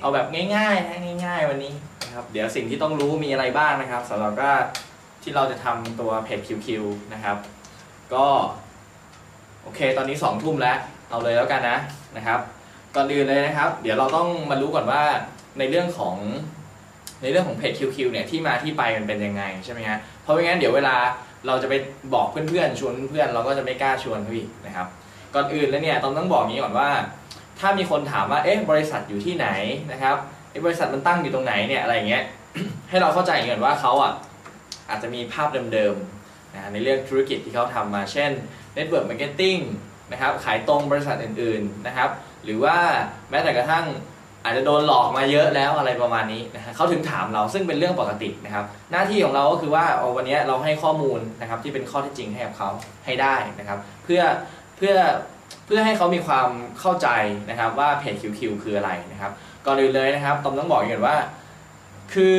เอาแบบง่ายๆนะง่าย ๆ วันนี้นะครับเดี๋ยวสิ่งที่ต้องรู้มีอะไรบ้างนะครับสำหรับก็ที่เราจะทำตัวเพจ QQ นะครับ ก็โอเค ตอนนี้สองทุ่มแล้วเอาเลยแล้วกันนะนะครับก่อนอื่นเลยนะครับ เดี๋ยวเราต้องมารู้ก่อนว่าในเรื่องของในเรื่องของเพจ QQ เนี่ยที่มาที่ไปมันเป็นยังไงใช่ไหมฮะเพราะไม่งั้นเดี๋ยวเวลาเราจะไปบอกเพื่อนๆชวนเพื่อนเราก็จะไม่กล้าชวนเขาอีกนะครับ ก่อนอื่นแล้วเนี่ยต้องต้องบอกงนี้ก่อนว่า ถ้ามีคนถามว่าเอ๊ะบริษัทอยู่ที่ไหนนะครับไอ้บริษัทมันตั้งอยู่ตรงไหนเนี่ยอะไรอย่างเงี้ยให้เราเข้าใจก่อนว่าเขาอะอาจจะมีภาพเดิมๆนะในเรื่องธุรกิจที่เขาทำมา เช่น Network Marketing นะครับขายตรงบริษัทอื่นๆนะครับ หรือว่าแม้แต่กระทั่งอาจจะโดนหลอกมาเยอะแล้วอะไรประมาณนี้นะฮะเขาถึงถามเราซึ่งเป็นเรื่องปกตินะครับ หน้าที่ของเราก็คือว่าเอาวันนี้เราให้ข้อมูลนะครับที่เป็นข้อเท็จจริงให้กับเขาให้ได้นะครับ เพื่อเพื่อ เพื่อให้เขามีความเข้าใจนะครับว่าเพจ QQ คืออะไรนะครับก่อนอื่นเลยนะครับผมต้องบอกอย่างนี้ว่า คือ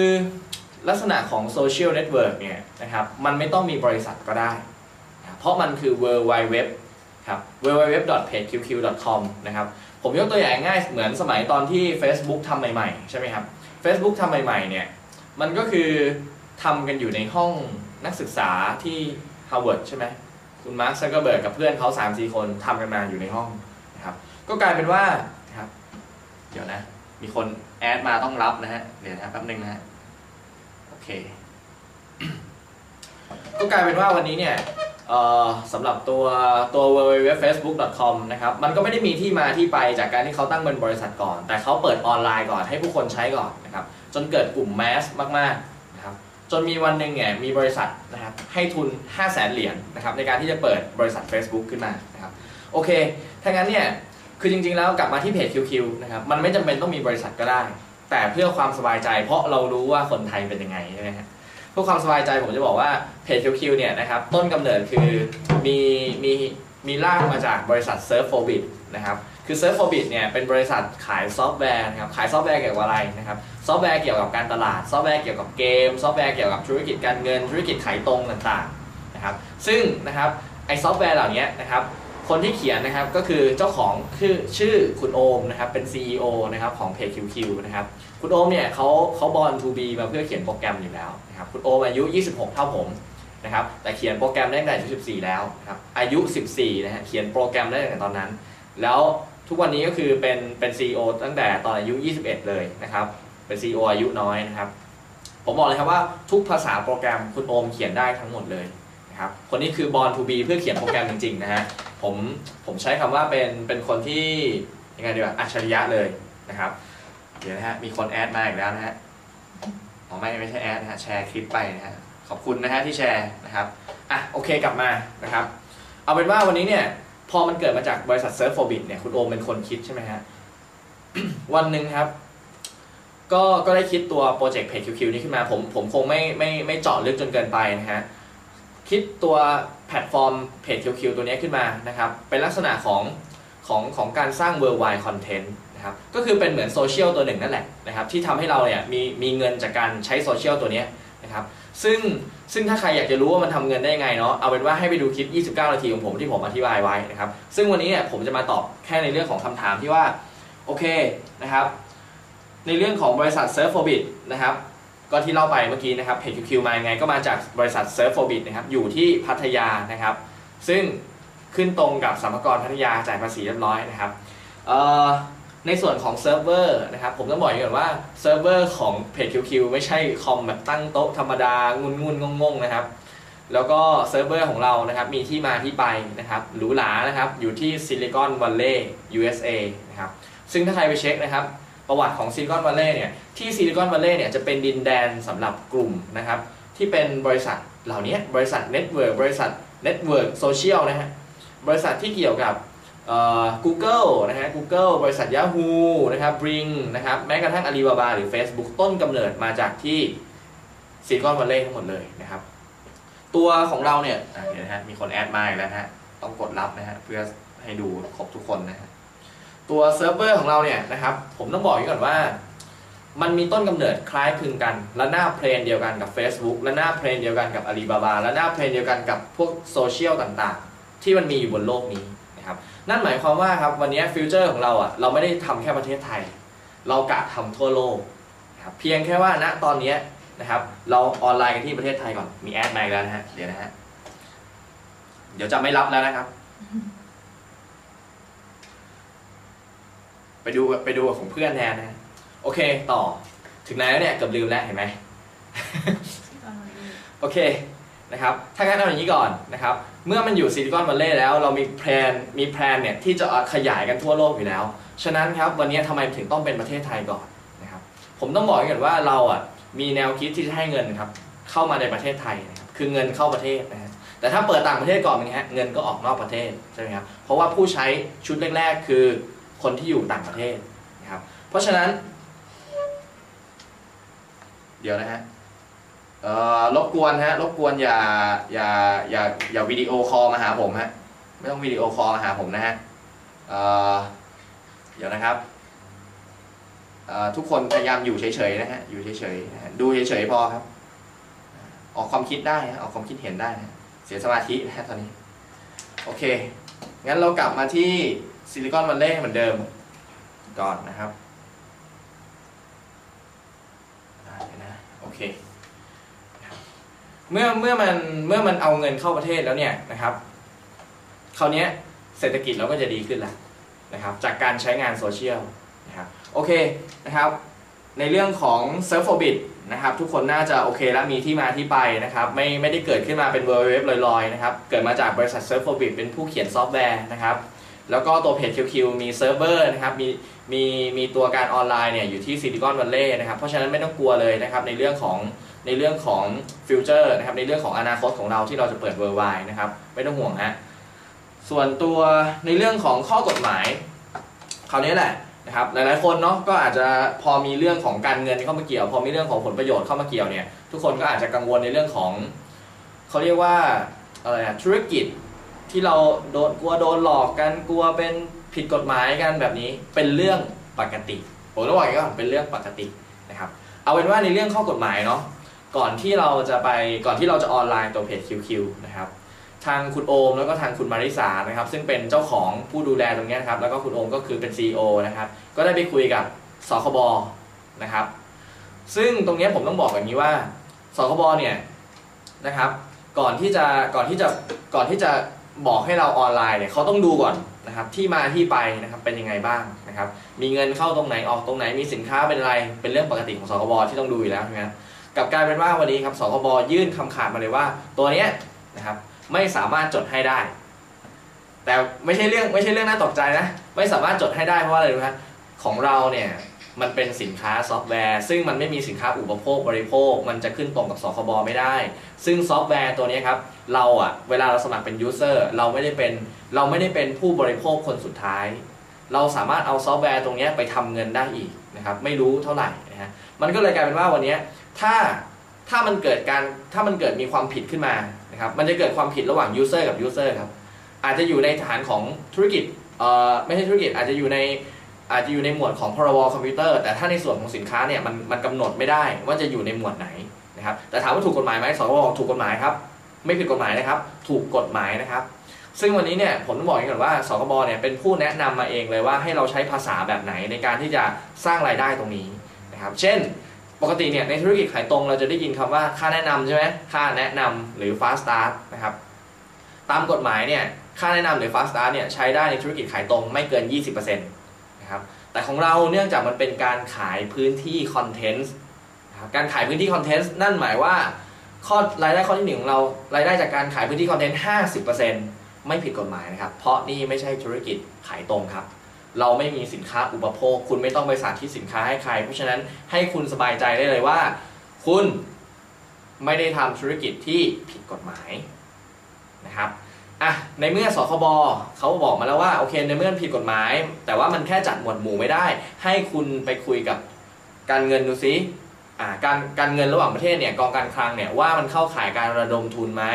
ลักษณะของโซเชียลเน็ตเวิร์กเนี่ยนะครับมันไม่ต้องมีบริษัทก็ได้ เพราะมันคือ World Wide Web ครับ www.pageqq.com นะครับผมยกตัวอย่างง่ายเหมือนสมัยตอนที่ Facebook ทำใหม่ๆ ใช่ไหมครับ Facebook ทำใหม่ๆเนี่ยมันก็คือทำกันอยู่ในห้องนักศึกษาที่ Harvard ใช่ไหม คุณมาร์คซักเกอร์เบิร์กกับเพื่อนเขา3 4คนทำกันมาอยู่ในห้องนะครับ ก็กลายเป็นว่าครับ เดี๋ยวนะ มีคนแอดมาต้องรับนะฮะ เดี๋ยวนะแป๊บนึงนะฮะ โอเค ก็กลายเป็นว่าวันนี้เนี่ยเอ่อสำหรับตัวตัว www.facebook.com นะครับ มันก็ไม่ได้มีที่มาที่ไปจากการที่เขาตั้งเป็นบริษัทก่อน แต่เขาเปิดออนไลน์ก่อนให้ผู้คนใช้ก่อนนะครับ จนเกิดกลุ่มแมสมากๆ จนมีวันหนึ่งเนี่ยมีบริษัทนะครับให้ทุน 5 0 0แสนเหรียญนะครับในการที่จะเปิดบริษัท Facebook ขึ้นมานะครับโอเคถ้างั้นเนี่ยคือจริงๆแล้วกลับมาที่เพจ QQ นะครับมันไม่จำเป็นต้องมีบริษัทก็ได้ แต่เพื่อความสบายใจ เพราะเรารู้ว่าคนไทยเป็นยังไงใช่ไหมฮะเพื่อความสบายใจผมจะบอกว่าเพจ QQ เนี่ยนะครับต้นกำเนิดคือมีมีมีรากมาจากบริษัท Surf for Bit นะครับ คือ Surf for Bit เนี่ยเป็นบริษัทขายซอฟต์แวร์นะครับขายซอฟต์แวร์เกี่ยวกับอะไรนะครับซอฟต์แวร์เกี่ยวกับการตลาด ซอฟต์แวร์เกี่ยวกับเกม ซอฟต์แวร์เกี่ยวกับธุรกิจการเงิน ธุรกิจขายตรงต่างๆนะครับซึ่งนะครับไอซอฟต์แวร์เหล่านี้นะครับคนที่เขียนนะครับก็คือเจ้าของคือชื่อคุณโอมนะครับเป็น CEO นะครับของเพจ QQ นะครับคุณโอมเนี่ยเขาเขา born to be มาเพื่อเขียนโปรแกรมอยู่แล้วนะครับคุณโอมอายุ 26 เท่าผมนะครับแต่เขียนโปรแกรมได้ตั้งแต่อายุ14 แล้วครับอายุ 14นะฮะเขียนโปรแกรมได้ตั้งแต่ตอนนั้น แล้ว ทุกวันนี้ก็คือเป็นเป็น CEO ตั้งแต่ตอนอายุ 21 เลยนะครับ เป็น CEO อายุน้อยนะครับ ผมบอกเลยครับว่าทุกภาษาโปรแกรมคุณโอมเขียนได้ทั้งหมดเลยนะครับ คนนี้คือบอลทูบีเพื่อเขียนโปรแกรมจริงๆนะฮะ ผมผมใช้คำว่าเป็นเป็นคนที่ยังไงดีวะอัจฉริยะเลยนะครับ เดี๋ยวนะฮะมีคนแอดมาอีกแล้วนะฮะอ๋อไม่ไม่ใช่แอดนะฮะแชร์คลิปไปนะฮะขอบคุณนะฮะที่แชร์นะครับอะโอเคกลับมานะครับ เอาเป็นว่าวันนี้เนี่ย พอมันเกิดมาจากบริษัท Surf for Bit เนี่ยคุณโอมเป็นคนคิดใช่ไหมฮะ วันหนึ่งครับ ก็ก็ได้คิดตัวโปรเจกต์เพจ QQ นี้ขึ้นมา ผมผมคงไม่ไม่ไม่เจาะลึกจนเกินไปนะฮะ คิดตัวแพลตฟอร์มเพจ QQ ตัวนี้ขึ้นมานะครับ เป็นลักษณะของของของการสร้าง worldwide content นะครับ ก็คือเป็นเหมือนโซเชียลตัวหนึ่งนั่นแหละนะครับ ที่ทำให้เราเนี่ยมีมีเงินจากการใช้โซเชียลตัวนี้นะครับ ซึ่ง ซึ่งถ้าใครอยากจะรู้ว่ามันทำเงินได้ยังไงเนาะเอาเป็นว่าให้ไปดูคลิป 29 นาทีของผมที่ผมอธิบายไว้นะครับซึ่งวันนี้เนี่ยผมจะมาตอบแค่ในเรื่องของคำถามที่ว่าโอเคนะครับ ในเรื่องของบริษัท Surf for Bit นะครับก็ที่เล่าไปเมื่อกี้นะครับเพจ QQ มายังไงก็มาจากบริษัท Surf for Bit นะครับอยู่ที่พัทยานะครับ ซึ่งขึ้นตรงกับสรรพากรพัทยาจ่ายภาษีเรียบร้อยนะครับเอ่อ ในส่วนของเซิร์ฟเวอร์นะครับผมต้องบอกก่อนว่าเซิร์ฟเวอร์ของเพจ QQ ไม่ใช่คอมแบบตั้งโต๊ะธรรมดางุนงุนงงๆนะครับ แล้วก็เซิร์ฟเวอร์ของเรานะครับมีที่มาที่ไปนะครับหรูหรานะครับอยู่ที่ซิลิคอนวัลเลย์ USA นะครับซึ่งถ้าใครไปเช็คนะครับประวัติของซิลิคอนวัลเลย์เนี่ยที่ซิลิคอนวัลเลย์เนี่ยจะเป็นดินแดนสำหรับกลุ่มนะครับที่เป็นบริษัทเหล่านี้บริษัทเน็ตเวิร์กบริษัทเน็ตเวิร์กโซเชียลนะฮะบริษัทที่เกี่ยวกับ Google นะฮะ Google บริษัท Yahoo นะครับ Bing นะครับแม้กระทั่ง Alibaba หรือ Facebook ต้นกำเนิดมาจากที่ซิลิคอนวัลเลย์ทั้งหมดเลยนะครับ ตัวของเราเนี่ยเดี๋ยวนะฮะมีคนแอดมาอีกแล้วฮะต้องกดรับนะฮะเพื่อให้ดูครบทุกคนนะฮะตัวเซิร์ฟเวอร์ของเราเนี่ยนะครับผมต้องบอกอย่างก่อนว่า มันมีต้นกำเนิดคล้ายคลึงกัน และหน้าเพลนเดียวกันกับ Facebook และหน้าเพลนเดียวกันกับ Alibaba และหน้าเพลนเดียวกันกับพวกโซเชียลต่างๆ ที่มันมีอยู่บนโลกนี้นะครับ นั่นหมายความว่าครับวันนี้ฟิวเจอร์ของเราอะเราไม่ได้ทำแค่ประเทศไทย เรากะทำทั่วโลกนะครับเพียงแค่ว่าณตอนเนี้ยนะครับ เราออนไลน์กันที่ประเทศไทยก่อนมีแอดมาอีกแล้วนะฮะเดี๋ยวนะฮะเดี๋ยวจะไม่รับแล้วนะครับ ไปดูไปดูของเพื่อนแทนนะฮะโอเคต่อ ถึงไหนแล้วเนี่ยเกือบลืมแล้วเห็นไหมโอเค นะครับ ถ้างั้นเอาอย่างนี้ก่อนนะครับ เมื่อมันอยู่ซิลิคอนวัลเลย์แล้วเรามีแพลนมีแพลนเนี่ยที่จะขยายกันทั่วโลกอยู่แล้ว ฉะนั้นครับวันนี้ทำไมถึงต้องเป็นประเทศไทยก่อนนะครับ ผมต้องบอกก่อนว่าเราอะมีแนวคิดที่จะให้เงินครับเข้ามาในประเทศไทยนะครับคือเงินเข้าประเทศนะฮะแต่ถ้าเปิดต่างประเทศก่อนเป็นไงฮะเงินก็ออกนอกประเทศใช่ไหมครับเพราะว่าผู้ใช้ชุดแรก ๆ คือคนที่อยู่ต่างประเทศนะครับเพราะฉะนั้น เดี๋ยวนะฮะ รบกวนฮะรบกวนอย่าอย่าอย่าอย่าวิดีโอคอลมาหาผมฮะไม่ต้องวิดีโอคอลมาหาผมนะฮะเดี๋ยวนะครับทุกคนพยายามอยู่เฉยๆนะฮะอยู่เฉยๆดูเฉยๆพอครับ ออกความคิดได้ฮะออกความคิดเห็นได้นะเสียสมาธินะฮะตอนนี้ โอเค งั้นเรากลับมาที่ซิลิคอนวัลเลย์เหมือนเดิมก่อนนะครับได้นะโอเค เมื่อเมื่อมันเมื่อมันเอาเงินเข้าประเทศแล้วเนี่ยนะครับคราวนี้เศรษฐกิจเราก็จะดีขึ้นแล้วนะครับ จากการใช้งานโซเชียลนะครับโอเคนะครับ ในเรื่องของ s e r f o b i t นะครับ ทุกคนน่าจะโอเคแล้วมีที่มาที่ไปนะครับ ไม่ไม่ได้เกิดขึ้นมาเป็นเว็บลอยๆนะครับ เกิดมาจากบริษัท s e r f o b i t เป็นผู้เขียนซอฟต์แวร์นะครับ แล้วก็ตัวเพจ QQ มีเซิร์ฟเวอร์นะครับมีมีมีตัวการออนไลน์เนี่ยอยู่ที่ซิลิคอนวัลเลย์นะครับ เพราะฉะนั้นไม่ต้องกลัวเลยนะครับในเรื่องของ ในเรื่องของ future นะครับในเรื่องของอนาคตของเราที่เราจะเปิด worldwide นะครับไม่ต้องห่วงฮะส่วนตัวในเรื่องของข้อกฎหมายคราวนี้แหละนะครับหลายๆคนเนาะก็อาจจะพอมีเรื่องของการเงินเข้ามาเกี่ยว พอมีเรื่องของผลประโยชน์เข้ามาเกี่ยวเนี่ยทุกคนก็อาจจะกังวลในเรื่องของเขาเรียกว่าอะไรอะธุรกิจที่เราโดนกลัวโดนหลอกกันกลัวเป็นผิดกฎหมายกันแบบนี้เป็นเรื่องปกติผมต้องบอกอย่างนี้ก่อนเป็นเรื่องปกตินะครับเอาเป็นว่าในเรื่องข้อกฎหมายเนาะ ก่อนที่เราจะไปก่อนที่เราจะออนไลน์ตัวเพจ QQ นะครับทางคุณโอมแล้วก็ทางคุณมาริสานะครับซึ่งเป็นเจ้าของผู้ดูแลตรงนี้นะครับแล้วก็คุณโอมก็คือเป็น CEO นะครับก็ได้ไปคุยกับสคบนะครับ ซึ่งตรงนี้ผมต้องบอกอย่างนี้ว่าสคบเนี่ยนะครับก่อนที่จะก่อนที่จะก่อนที่จะบอกให้เราออนไลน์เนี่ยเขาต้องดูก่อนนะครับที่มาที่ไปนะครับเป็นยังไงบ้างนะครับมีเงินเข้าตรงไหนออกตรงไหนมีสินค้าเป็นอะไรเป็นเรื่องปกติของสคบที่ต้องดูอยู่แล้วใช่ไหมครับ กับกลายเป็นว่าวันนี้ครับสคบยื่นคำขาดมาเลยว่า ตัวเนี้ยนะครับไม่สามารถจดให้ได้ แต่ไม่ใช่เรื่องไม่ใช่เรื่องน่าตกใจนะ ไม่สามารถจดให้ได้เพราะอะไรรู้ไหมของเราเนี่ยมันเป็นสินค้าซอฟต์แวร์ ซึ่งมันไม่มีสินค้าอุปโภคบริโภค มันจะขึ้นตรงกับสคบไม่ได้ ซึ่งซอฟต์แวร์ตัวนี้ครับเราอะเวลาเราสมัครเป็น user เราไม่ได้เป็นเราไม่ได้เป็นผู้บริโภคคนสุดท้าย เราสามารถเอาซอฟต์แวร์ตรงนี้ไปทำเงินได้อีกนะครับไม่รู้เท่าไหร่นะฮะมันก็เลยกลายเป็นว่าวันนี้ ถ้าถ้ามันเกิดการถ้ามันเกิดมีความผิดขึ้นมานะครับมันจะเกิดความผิดระหว่าง user กับ user ครับอาจจะอยู่ในฐานของธุรกิจเอ่อไม่ใช่ธุรกิจอาจจะอยู่ในอาจจะอยู่ในหมวดของพรบคอมพิวเตอร์ แต่ถ้าในส่วนของสินค้าเนี่ยมันมันกำหนดไม่ได้ว่าจะอยู่ในหมวดไหนนะครับแต่ถามว่าถูกกฎหมายไหมสคบบถูกกฎหมายครับไม่ผิดกฎหมายนะครับ ถูกกฎหมายนะครับ ซึ่งวันนี้เนี่ยผมต้องบอกอย่างก่อนว่าสคบเนี่ยเป็นผู้แนะนำมาเองเลยว่าให้เราใช้ภาษาแบบไหนในการที่จะสร้างรายได้ตรงนี้นะครับ เช่น ปกติเนี่ยในธุรกิจขายตรงเราจะได้ยินคำว่าค่าแนะนำใช่ไหมค่าแนะนำหรือ fast start นะครับตามกฎหมายเนี่ยค่าแนะนำหรือ fast start เนี่ยใช้ได้ในธุรกิจขายตรงไม่เกิน 20%นะครับแต่ของเราเนื่องจากมันเป็นการขายพื้นที่คอนเทนต์การขายพื้นที่คอนเทนต์นั่นหมายว่าข้อรายได้ข้อที่หนึ่งของเรารายได้จากการขายพื้นที่คอนเทนต์ 50%ไม่ผิดกฎหมายนะครับ เพราะนี่ไม่ใช่ธุรกิจขายตรงครับ เราไม่มีสินค้าอุปโภค คุณไม่ต้องไปสาธิตสินค้าให้ใคร เพราะฉะนั้นให้คุณสบายใจได้เลยว่า คุณไม่ได้ทำธุรกิจที่ผิดกฎหมายนะครับอะในเมื่อสคบเขาบอกมาแล้วว่าโอเคในเมื่อผิดกฎหมาย แต่ว่ามันแค่จัดหมวดหมู่ไม่ได้ ให้คุณไปคุยกับการเงินดูซิอ่าการการเงินระหว่างประเทศเนี่ยกองการคลังเนี่ยว่ามันเข้าข่ายการระดมทุนไหม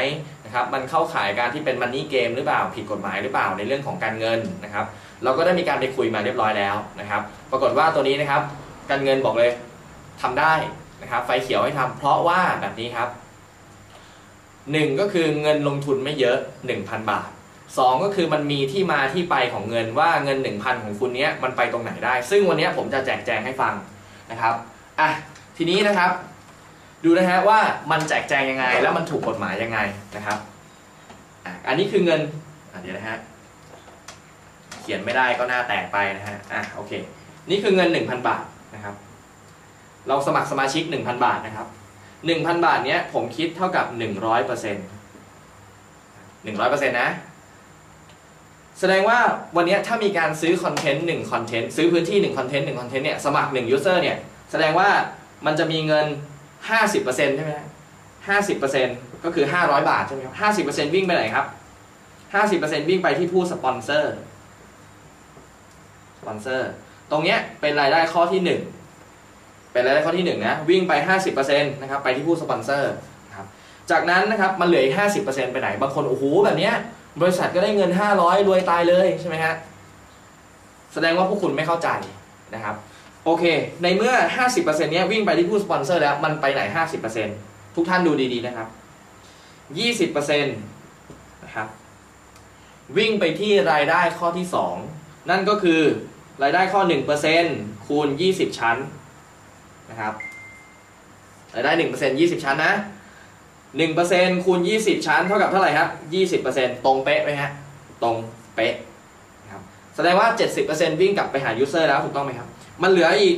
นะครับมันเข้าข่ายการที่เป็นมันนี่เกมหรือเปล่าผิดกฎหมายหรือเปล่าในเรื่องของการเงินนะครับ เราก็ได้มีการไปคุยมาเรียบร้อยแล้วนะครับ ปรากฏว่าตัวนี้นะครับการเงินบอกเลยทำได้นะครับ ไฟเขียวให้ทำเพราะว่าแบบนี้ครับหนึ่งก็คือเงินลงทุนไม่เยอะ 1,000 บาทสองก็คือมันมีที่มาที่ไปของเงินว่าเงิน 1,000 ของคุณเนี้ยมันไปตรงไหนได้ ซึ่งวันนี้ผมจะแจกแจงให้ฟังนะครับอะทีนี้นะครับ ดูนะฮะว่ามันแจกแจงยังไง แล้วมันถูกกฎหมายยังไงนะครับอะอันนี้คือเงินอะเดี๋ยวนะฮะ เขียนไม่ได้ก็หน้าแตกไปนะฮะอะโอเคนี่คือเงิน 1,000 บาทนะครับ เราสมัครสมาชิก 1,000 บาทนะครับ 1,000 บาทเนี้ยผมคิดเท่ากับ 100%เปอร์เซ็นต์หนึ่งร้อยเปอร์เซ็นต์นะ แสดงว่าวันเนี้ยถ้ามีการซื้อคอนเทนต์หนึ่งคอนเทนต์ซื้อพื้นที่หนึ่งคอนเทนต์หนึ่งคอนเทนต์เนี่ยสมัครหนึ่ง user เนี่ยแสดงว่ามันจะมีเงิน 50%ใช่ไหมห้าสิบเปอร์เซ็นต์ก็คือ500บาทใช่ไหมครับห้าสิบเปอร์เซ็นต์วิ่งไปไหนครับห้าสิบเปอร์เซ็นต์วิ่งไปที่ผู้สปอนเซอร์ ปอนเซอร์ ตรงเนี้ยเป็นรายได้ข้อที่หนึ่งเป็นรายได้ข้อที่หนึ่งนะ วิ่งไปห้าสิบเปอร์เซ็นต์นะครับไปที่ผู้สปอนเซอร์นะครับจากนั้นนะครับมันเหลืออีกห้าสิบเปอร์เซ็นต์ไปไหน บางคนโอ้โหแบบเนี้ยบริษัทก็ได้เงิน 500 รวยตายเลยใช่ไหมฮะแสดงว่าพวกคุณไม่เข้าใจนะครับโอเค ในเมื่อ 50%เนี้ยวิ่งไปที่ผู้สปอนเซอร์แล้วมันไปไหน 50%ทุกท่านดูดีๆนะครับ 20%นะครับวิ่งไปที่รายได้ข้อที่ 2 นั่นก็คือ รายได้ข้อ 1%คูณ 20 ชั้นนะครับรายได้ 1% 20 ชั้นนะ1%คูณ 20 ชั้นเท่ากับเท่าไหร่ครับ 20%ตรงเป๊ะไหมฮะตรงเป๊ะนะครับแสดงว่า 70%วิ่งกลับไปหา user แล้วถูกต้องไหมครับ มันเหลืออีก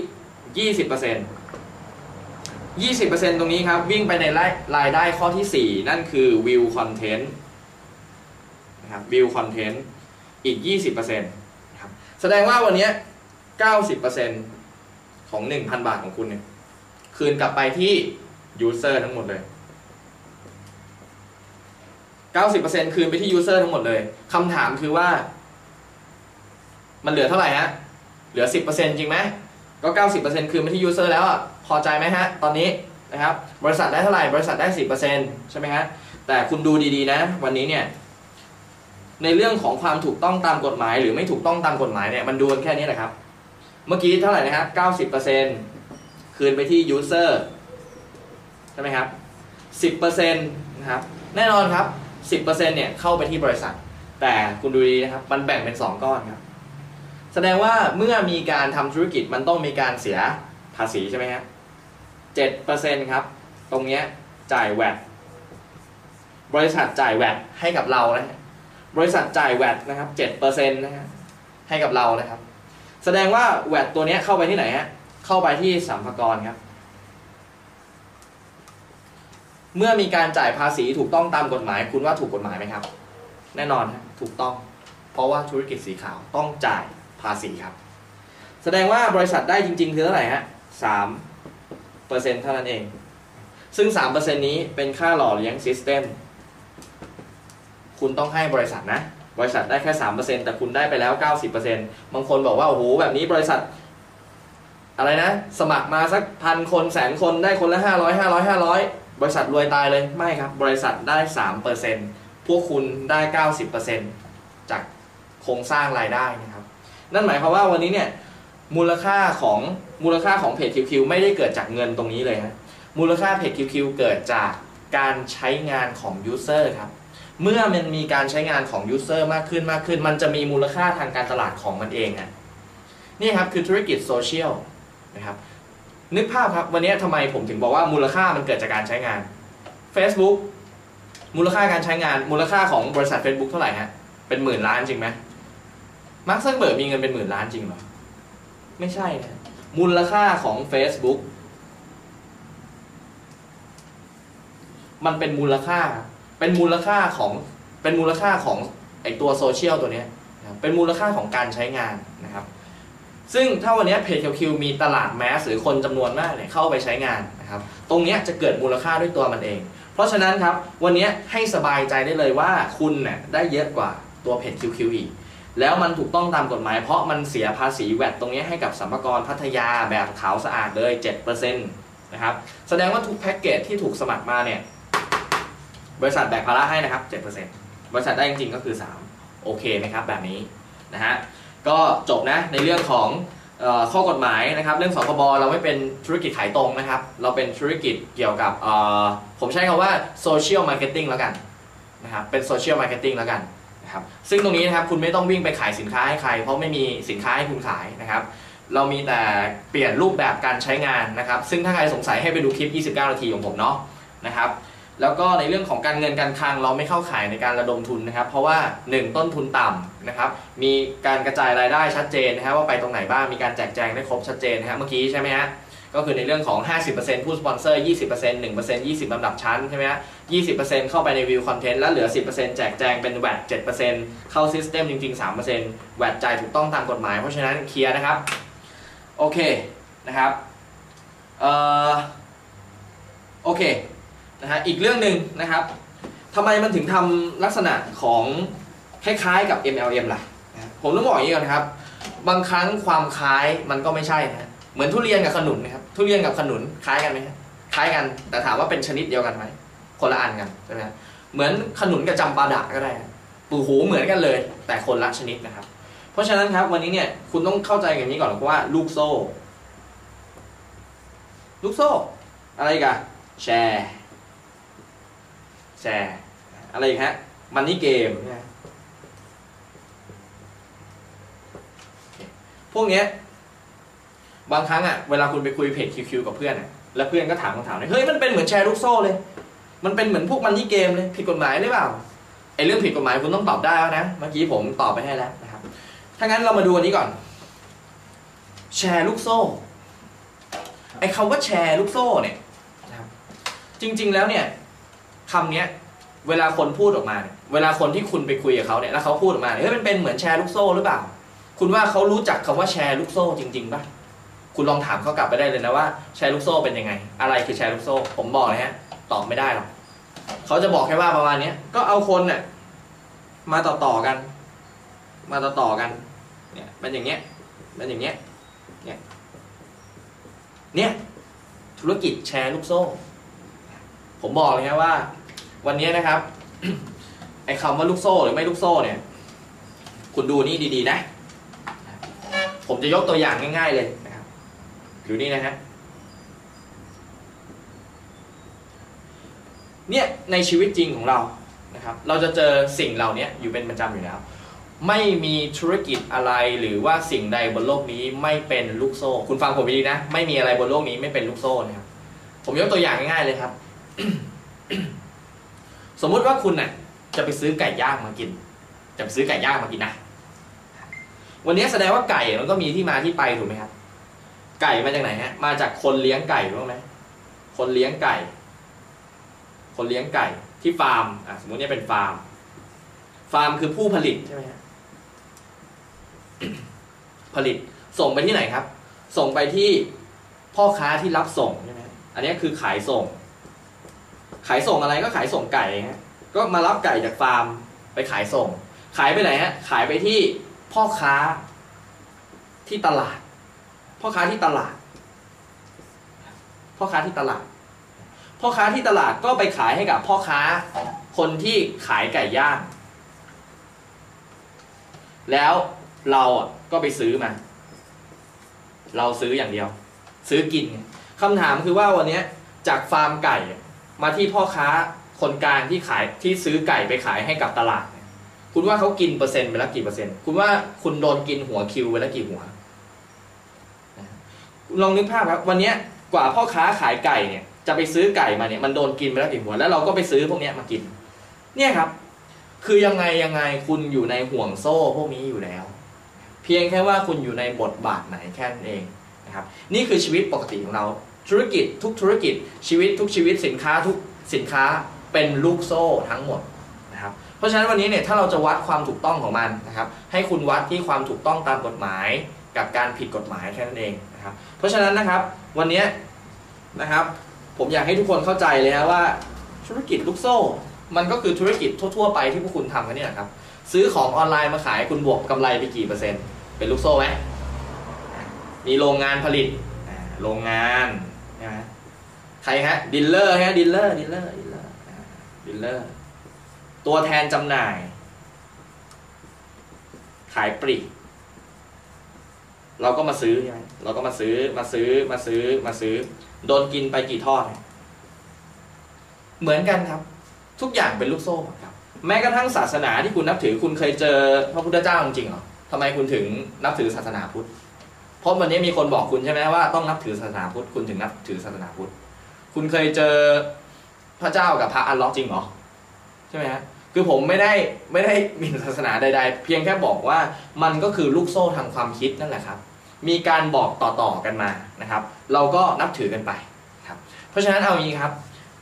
20% 20%ตรงนี้ครับ วิ่งไปในรายได้ข้อที่ 4 นั่นคือ view content นะครับ view content อีก 20% แสดงว่าวันนี้90%ของ1,000บาทของคุณเนี่ยคืนกลับไปที่ user ทั้งหมดเลย 90%คืนไปที่ user ทั้งหมดเลยคำถามคือว่า มันเหลือเท่าไหร่ฮะ เหลือ 10%จริงไหมก็ 90%คืนไปที่ user แล้วอะพอใจไหมฮะ ตอนนี้นะครับ บริษัทได้เท่าไหร่ บริษัทได้ 10%ใช่ไหมฮะ แต่คุณดูดีๆนะ วันนี้เนี่ย ในเรื่องของความถูกต้องตามกฎหมาย หรือไม่ถูกต้องตามกฎหมายเนี่ยมันดูกันแค่นี้แหละครับ เมื่อกี้เท่าไหร่นะครับ 90%คืนไปที่ user ใช่ไหมครับ 10%นะครับ แน่นอนครับ 10%เนี่ยเข้าไปที่บริษัท แต่คุณดูดีนะครับ มันแบ่งเป็น 2 ก้อนครับ แสดงว่าเมื่อมีการทำธุรกิจมันต้องมีการเสียภาษีใช่ไหมครับ7%ครับ ตรงเนี้ยจ่ายแวดบริษัทจ่ายแวดให้กับเรานะ บริษัทจ่ายแวดนะครับ7%นะฮะให้กับเรานะครับ แสดงว่าแวดตัวนี้เข้าไปที่ไหนฮะเข้าไปที่สรรพากรครับ เมื่อมีการจ่ายภาษีถูกต้องตามกฎหมาย คุณว่าถูกกฎหมายไหมครับ แน่นอนถูกต้อง เพราะว่าธุรกิจสีขาวต้องจ่ายภาษีครับ แสดงว่าบริษัทได้จริงๆคือเท่าไหร่ฮะสามเปอร์เซ็นต์เท่านั้นเอง ซึ่งสามเปอร์เซ็นต์นี้เป็นค่าหล่อเลี้ยง system คุณต้องให้บริษัทนะ บริษัทได้แค่สามเปอร์เซ็นต์แต่คุณได้ไปแล้วเก้าสิบเปอร์เซ็นต์บางคนบอกว่าโอ้โหแบบนี้บริษัท อะไรนะ สมัครมาสักพันคนแสนคนได้คนละห้าร้อยห้าร้อยห้าร้อยบริษัทรวยตายเลยไม่ครับ บริษัทได้สามเปอร์เซ็นต์พวกคุณได้เก้าสิบเปอร์เซ็นต์จากโครงสร้างรายได้นะครับ นั่นหมายความว่าวันนี้เนี่ยมูลค่าของมูลค่าของเพจ QQ ไม่ได้เกิดจากเงินตรงนี้เลยฮะมูลค่าเพจ QQ เกิดจากการใช้งานของ User ครับ เมื่อมันมีการใช้งานของ User มากขึ้นมากขึ้น มันจะมีมูลค่าทางการตลาดของมันเองอะนี่ครับคือธุรกิจโซเชียลนะครับนึกภาพครับวันนี้ทำไมผมถึงบอกว่ามูลค่ามันเกิดจากการใช้งาน Facebook มูลค่าการใช้งาน มูลค่าของบริษัท Facebook เท่าไหร่ฮะเป็นหมื่นล้านจริงไหมมาร์คซักเบิร์กมีเงินเป็นหมื่นล้านจริงหรอไม่ใช่นะมูลค่าของ Facebook มันเป็นมูลค่า เป็นมูลค่าของเป็นมูลค่าของไอตัวโซเชียลตัวนี้เป็นมูลค่าของการใช้งานนะครับ ซึ่งถ้าวันนี้เพจคิวมีตลาดแมสหรือคนจำนวนมากเนี่ยเข้าไปใช้งานนะครับ ตรงนี้จะเกิดมูลค่าด้วยตัวมันเอง เพราะฉะนั้นครับวันนี้ให้สบายใจได้เลยว่าคุณเนี่ยได้เยอะกว่าตัวเพจ QQ อีกแล้วมันถูกต้องตามกฎหมาย เพราะมันเสียภาษีแวดตรงนี้ให้กับสัมภากรพัทยาแบบขาวสะอาดเลย7%นะครับแสดงว่าทุกแพ็กเกจที่ถูกสมัครมาเนี่ย บริษัทแบกภาระให้นะครับ 7%บริษัทได้จริงๆก็คือ 3 โอเคไหมครับ แบบนี้นะฮะ ก็จบนะในเรื่องของออข้อกฎหมายนะครับ เรื่องสคบเราไม่เป็นธุรกิจขายตรงนะครับ เราเป็นธุรกิจเกี่ยวกับผมใช้คำว่า social marketing แล้วกันนะครับเป็น social marketing แล้วกันนะครับซึ่งตรงนี้นะครับคุณไม่ต้องวิ่งไปขายสินค้าให้ใคร เพราะไม่มีสินค้าให้คุณขายนะครับ เรามีแต่เปลี่ยนรูปแบบการใช้งานนะครับ ซึ่งถ้าใครสงสัยให้ไปดูคลิป 29 นาทีของผมเนาะนะครับ แล้วก็ในเรื่องของการเงินการคลังเราไม่เข้าขายในการระดมทุนนะครับ เพราะว่า 1 ต้นทุนต่ำนะครับ มีการกระจายรายได้ชัดเจนนะครับว่าไปตรงไหนบ้างมีการแจกแจงได้ครบชัดเจนนะฮะเมื่อกี้ใช่ไหมฮะก็คือในเรื่องของ 50%ผู้สปอนเซอร์ 20% 1% 20ลำดับชั้นใช่ไหมฮะ20%เข้าไปในวิวคอนเทนต์แล้วเหลือ 10%แจกแจงเป็นแวด7%เข้าซิสเต็มจริง ๆ 3%แวดจ่ายถูกต้องตามกฎหมาย เพราะฉะนั้นเคลียร์นะครับโอเคนะครับเอ่อโอเค นะฮะอีกเรื่องหนึ่งนะครับทำไมมันถึงทำลักษณะของคล้ายๆกับ MLM ล่ะนะผมต้องบอกอย่างนี้ก่อนนะครับ บางครั้งความคล้ายมันก็ไม่ใช่นะเหมือนทุเรียนกับขนุนนะครับทุเรียนกับขนุนคล้ายกันไหมครับคล้ายกันแต่ถามว่าเป็นชนิดเดียวกันไหมคนละอันกันใช่ไหมเหมือนขนุนกับจำปาดะก็ได้ปูหูเหมือนกันเลย แต่คนละชนิดนะครับ เพราะฉะนั้นครับวันนี้เนี่ยคุณต้องเข้าใจกันนี้ก่อนว่าลูกโซ่ ลูกโซ่ อะไรกันแชร์ แชร์ อะไรอีกฮะมันนี่เกมพวกเนี้ย บางครั้งอะเวลาคุณไปคุยเพจคิวๆกับเพื่อนอะแล้วเพื่อนก็ถามคำถามเลยเฮ้ยมันเป็นเหมือนแชร์ลูกโซ่เลย มันเป็นเหมือนพวกมันนี่เกมเลย ผิดกฎหมายหรือเปล่าไอ้เรื่องผิดกฎหมายคุณต้องตอบได้แล้วนะเมื่อกี้ผมตอบไปให้แล้วนะครับถ้างั้นเรามาดูอันนี้ก่อน แชร์ลูกโซ่ไอ้คำว่าแชร์ลูกโซ่เนี่ยนะครับจริง ๆ แล้วเนี่ย คำเนี้ยเวลาคนพูดออกมาเนี่ยเวลาคนที่คุณไปคุยกับเขาเนี่ยแล้วเขาพูดออกมาเนี่ยเฮ้ยมันเป็นเหมือนแชร์ลูกโซ่หรือเปล่า คุณว่าเขารู้จักคำว่าแชร์ลูกโซ่จริงๆป่ะคุณลองถามเขากลับไปได้เลยนะว่าแชร์ลูกโซ่เป็นยังไง อะไรคือแชร์ลูกโซ่ ผมบอกเลยฮะตอบไม่ได้หรอกเขาจะบอกแค่ว่าประมาณเนี้ยก็เอาคนเนี่ยมาต่อต่อกัน มาต่อต่อกัน เนี่ยเป็นอย่างเงี้ยเป็นอย่างเงี้ยเนี่ยเนี่ยธุรกิจแชร์ลูกโซ่ ผมบอกเลยนะว่า วันนี้นะครับ ไอ้คำว่าลูกโซ่หรือไม่ลูกโซ่เนี่ย คุณดูนี่ดีๆนะ ผมจะยกตัวอย่างง่าย ๆเลยนะครับดูนี่นะฮะเนี่ยในชีวิตจริงของเรานะครับ เราจะเจอสิ่งเหล่านี้อยู่เป็นประจำอยู่แล้ว ไม่มีธุรกิจอะไรหรือว่าสิ่งใดบนโลกนี้ไม่เป็นลูกโซ่ คุณฟังผมดีนะ ไม่มีอะไรบนโลกนี้ไม่เป็นลูกโซ่นะครับ ผมยกตัวอย่างง่ายๆเลยครับ สมมุติว่าคุณน่ะจะไปซื้อไก่ย่างมากิน จะไปซื้อไก่ย่างมากินนะ วันนี้แสดงว่าไก่มันก็มีที่มาที่ไปถูกไหมครับ ไก่มาจากไหนฮะ มาจากคนเลี้ยงไก่รู้ไหมคนเลี้ยงไก่ คนเลี้ยงไก่ที่ฟาร์ม อะสมมติเนี่ยเป็นฟาร์ม ฟาร์มคือผู้ผลิตใช่ไหมฮะ ผลิต ส่งไปที่ไหนครับ ส่งไปที่พ่อค้าที่รับส่งใช่ไหมอันนี้คือขายส่ง ขายส่งอะไรก็ขายส่งไก่ฮะก็มารับไก่จากฟาร์มไปขายส่ง ขายไปไหนฮะขายไปที่พ่อค้าที่ตลาด พ่อค้าที่ตลาด พ่อค้าที่ตลาด พ่อค้าที่ตลาดก็ไปขายให้กับพ่อค้าคนที่ขายไก่ย่างแล้วเราอะก็ไปซื้อมา เราซื้ออย่างเดียว ซื้อกินคำถามคือว่าวันนี้จากฟาร์มไก่ มาที่พ่อค้าคนกลางที่ขายที่ซื้อไก่ไปขายให้กับตลาดคุณว่าเขากินเปอร์เซ็นต์ไปแล้วกี่เปอร์เซ็นต์คุณว่าคุณโดนกินหัวคิวไปแล้วกี่หัวลองนึกภาพครับ วันนี้กว่าพ่อค้าขายไก่เนี่ยจะไปซื้อไก่มาเนี่ยมันโดนกินไปแล้วกี่หัวแล้วเราก็ไปซื้อพวกนี้มากิน เนี่ยครับ คือยังไงยังไงคุณอยู่ในห่วงโซ่พวกนี้อยู่แล้ว เพียงแค่ว่าคุณอยู่ในบทบาทไหนแค่นั้นเองนะครับ นี่คือชีวิตปกติของเรา ธุรกิจทุกธุรกิจชีวิตทุกชีวิตสินค้าทุกสินค้าเป็นลูกโซ่ทั้งหมดนะครับเพราะฉะนั้นวันนี้เนี่ยถ้าเราจะวัดความถูกต้องของมันนะครับให้คุณวัดที่ความถูกต้องตามกฎหมาย กับการผิดกฎหมายแค่นั้นเองนะครับเพราะฉะนั้นนะครับวันนี้นะครับผมอยากให้ทุกคนเข้าใจเลยนะว่าธุรกิจลูกโซ่ มันก็คือธุรกิจทั่วๆไปที่พวกคุณทำกันเนี่ยครับซื้อของออนไลน์มาขายคุณบวกกำไรไปกี่เปอร์เซ็นต์เป็นลูกโซ่ไหมมีโรงงานผลิตโรงงาน ใช่ไหมใครฮะ dealer ฮะ dealer dealer dealer dealer ตัวแทนจำหน่าย ขายปลีกเราก็มาซื้อใช่ไหมเราก็มาซื้อมาซื้อมาซื้อมาซื้อ โดนกินไปกี่ทอด เหมือนกันครับ ทุกอย่างเป็นลูกโซ่ครับ แม้กระทั่งศาสนาที่คุณนับถือ คุณเคยเจอพระพุทธเจ้าจริงๆเหรอทำไมคุณถึงนับถือศาสนาพุทธ เพราะวันนี้มีคนบอกคุณใช่ไหมว่าต้องนับถือศาสนาพุทธคุณถึงนับถือศาสนาพุทธคุณเคยเจอพระเจ้ากับพระอัลลอฮ์จริงเหรอใช่ไหมฮะคือผมไม่ได้ไม่ได้มีศาสนาใด ๆ เพียงแค่บอกว่ามันก็คือลูกโซ่ทางความคิดนั่นแหละครับ มีการบอกต่อๆกันมานะครับ เราก็นับถือกันไปครับ เพราะฉะนั้นเอาอย่างนี้ครับ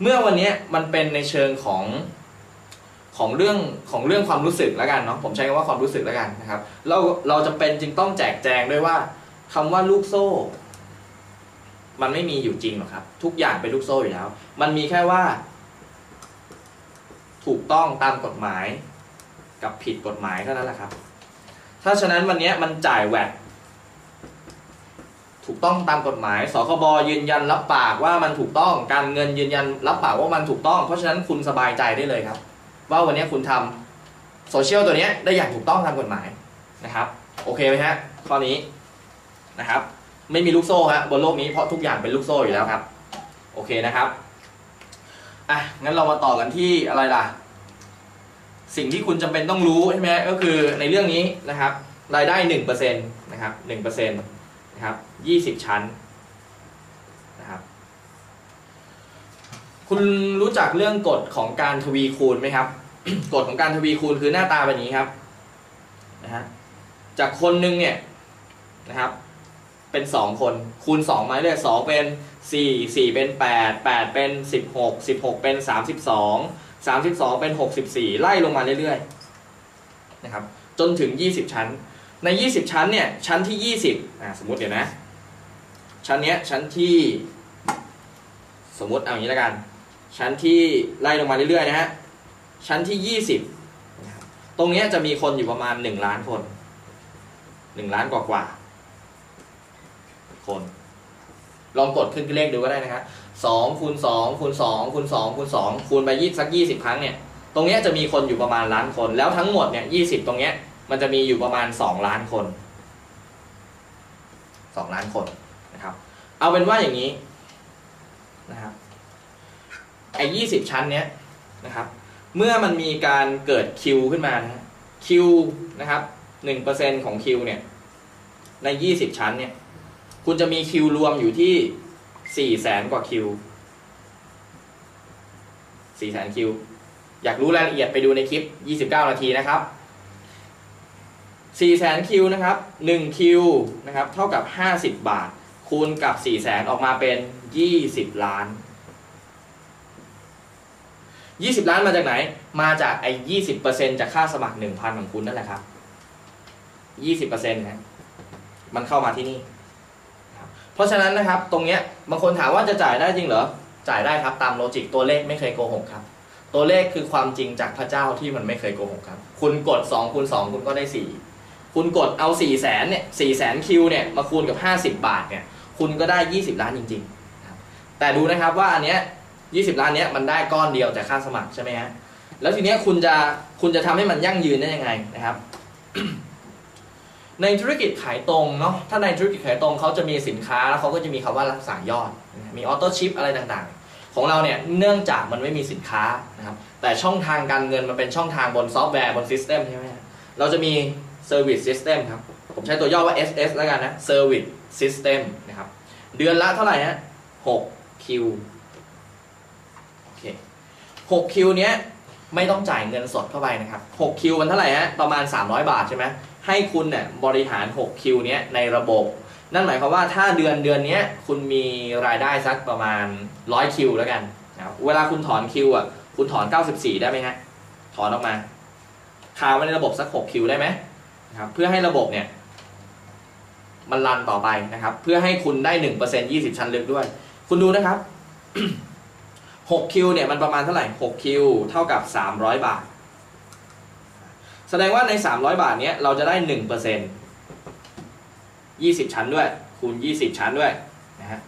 เมื่อวันนี้มันเป็นในเชิงของของเรื่องของเรื่องความรู้สึกแล้วกันเนาะผมใช้คำว่าความรู้สึกแล้วกันนะครับ เราเราจะเป็นจึงต้องแจกแจงด้วยว่า คำว่าลูกโซ่ มันไม่มีอยู่จริงหรอกครับ ทุกอย่างเป็นลูกโซ่อยู่แล้ว มันมีแค่ว่า ถูกต้องตามกฎหมาย กับผิดกฎหมายเท่านั้นแหละครับ ถ้าฉะนั้นวันนี้มันจ่ายแวดถูกต้องตามกฎหมาย สคบยืนยันรับปากว่ามันถูกต้อง การเงินยืนยันรับปากว่ามันถูกต้อง เพราะฉะนั้นคุณสบายใจได้เลยครับ ว่าวันนี้คุณทำโซเชียลตัวนี้ได้อย่างถูกต้องตามกฎหมายนะครับ โอเคไหมฮะข้อนี้ นะครับ ไม่มีลูกโซ่ฮะบนโลกนี้เพราะทุกอย่างเป็นลูกโซ่อยู่แล้วครับ โอเคนะครับอะงั้นเรามาต่อกันที่อะไรล่ะ สิ่งที่คุณจำเป็นต้องรู้ใช่ไหมก็คือในเรื่องนี้นะครับ รายได้หนึ่งเปอร์เซ็นต์นะครับหนึ่งเปอร์เซ็นต์นะครับยี่สิบชั้นนะครับ คุณรู้จักเรื่องกฎของการทวีคูณไหมครับกฎของการทวีคูณคือหน้าตาแบบนี้ครับนะฮะจากคนหนึ่งเนี่ยนะครับ เป็นสองคนคูณสองมาเรื่อยสองเป็นสี่สี่เป็นแปดแปดเป็นสิบหกสิบหกเป็นสามสิบสองสามสิบสองเป็นหกสิบสี่ไล่ลงมาเรื่อยๆนะครับจนถึงยี่สิบชั้น ในยี่สิบชั้นเนี่ยชั้นที่ยี่สิบอ่าสมมติเดี๋ยวนะ ชั้นเนี้ยชั้นที่ สมมติเอาอย่างนี้แล้วกัน ชั้นที่ไล่ลงมาเรื่อยๆนะฮะชั้นที่ยี่สิบตรงเนี้ยจะมีคนอยู่ประมาณหนึ่งล้านคนหนึ่งล้านกว่าๆ คน ลองกดขึ้นเลขดูก็ได้นะครับสองคูณสองคูณสองคูณสองคูณสองคูณไปยี่สักยี่สิบครั้งเนี่ย ตรงเนี้ยจะมีคนอยู่ประมาณล้านคน แล้วทั้งหมดเนี่ยยี่สิบตรงเนี้ยมันจะมีอยู่ประมาณสองล้านคนสองล้านคนนะครับ เอาเป็นว่าอย่างนี้นะครับไอ้ยี่สิบชั้นเนี้ยนะครับ เมื่อมันมีการเกิดคิวขึ้นมานะฮะคิวนะครับหนึ่งเปอร์เซ็นของคิวเนี่ยในยี่สิบชั้นเนี่ย คุณจะมีคิวรวมอยู่ที่สี่แสนกว่าคิวสี่แสนคิว อยากรู้รายละเอียดไปดูในคลิป 29 นาทีนะครับ4แสนคิวนะครับ1คิวนะครับ เท่ากับ 50 บาท คูณกับ4แสนออกมาเป็น 20 ล้าน 20 ล้านมาจากไหน มาจากไอ้20%จากค่าสมัคร 1,000 ของคุณนั่นแหละครับ 20%นะ มันเข้ามาที่นี่ เพราะฉะนั้นนะครับตรงเนี้ยบางคนถามว่าจะจ่ายได้จริงเหรอจ่ายได้ครับตามโลจิกตัวเลขไม่เคยโกหกครับตัวเลขคือความจริงจากพระเจ้าที่มันไม่เคยโกหกครับ คุณกด2คูณ2คุณก็ได้ 4 คุณกดเอา4แสนเนี่ย4แสนคิวเนี่ยมาคูณกับ 50 บาทเนี่ยคุณก็ได้ 20 ล้านจริงๆครับแต่ดูนะครับว่าอันเนี้ย20 ล้านเนี้ยมันได้ก้อนเดียวจากค่าสมัครใช่ไหมฮะแล้วทีเนี้ยคุณจะคุณจะทำให้มันยั่งยืนได้ยังไงนะครับ ในธุรกิจขายตรงเนาะถ้าในธุรกิจขายตรงเขาจะมีสินค้าแล้วเขาก็จะมีคำว่ารักษายอด มี auto ship อะไรต่างๆ ของเราเนี่ยเนื่องจากมันไม่มีสินค้านะครับแต่ช่องทางการเงินมันเป็นช่องทางบนซอฟต์แวร์บน system ใช่ไหมเราจะมี Service System ครับ ผมใช้ตัวย่อว่า SS แล้วกันนะ Service System นะครับ เดือนละเท่าไหร่ฮะ6คิวโอเค6คิวเนี้ยไม่ต้องจ่ายเงินสดเข้าไปนะครับ6คิวมันเท่าไหร่ฮะประมาณ 300 บาทใช่ไหม ให้คุณเนี่ยบริหาร 6 คิวเนี้ยในระบบ นั่นหมายความว่าถ้าเดือนเดือนนี้คุณมีรายได้สักประมาณ 100 คิวแล้วกันนะเวลาคุณถอนคิวอะคุณถอน 94 ได้ไหมฮะถอนออกมาคาไว้ในระบบสัก 6 คิวได้ไหมนะครับเพื่อให้ระบบเนี่ยมันรันต่อไปนะครับ เพื่อให้คุณได้1% 20ชั้นลึกด้วย คุณดูนะครับ6คิวเนี่ยมันประมาณเท่าไหร่6คิวเท่ากับ300บาท แสดงว่าใน 300 บาทเนี้ยเราจะได้ 1% 20 ชั้นด้วย คูณ 20 ชั้นด้วยนะฮะ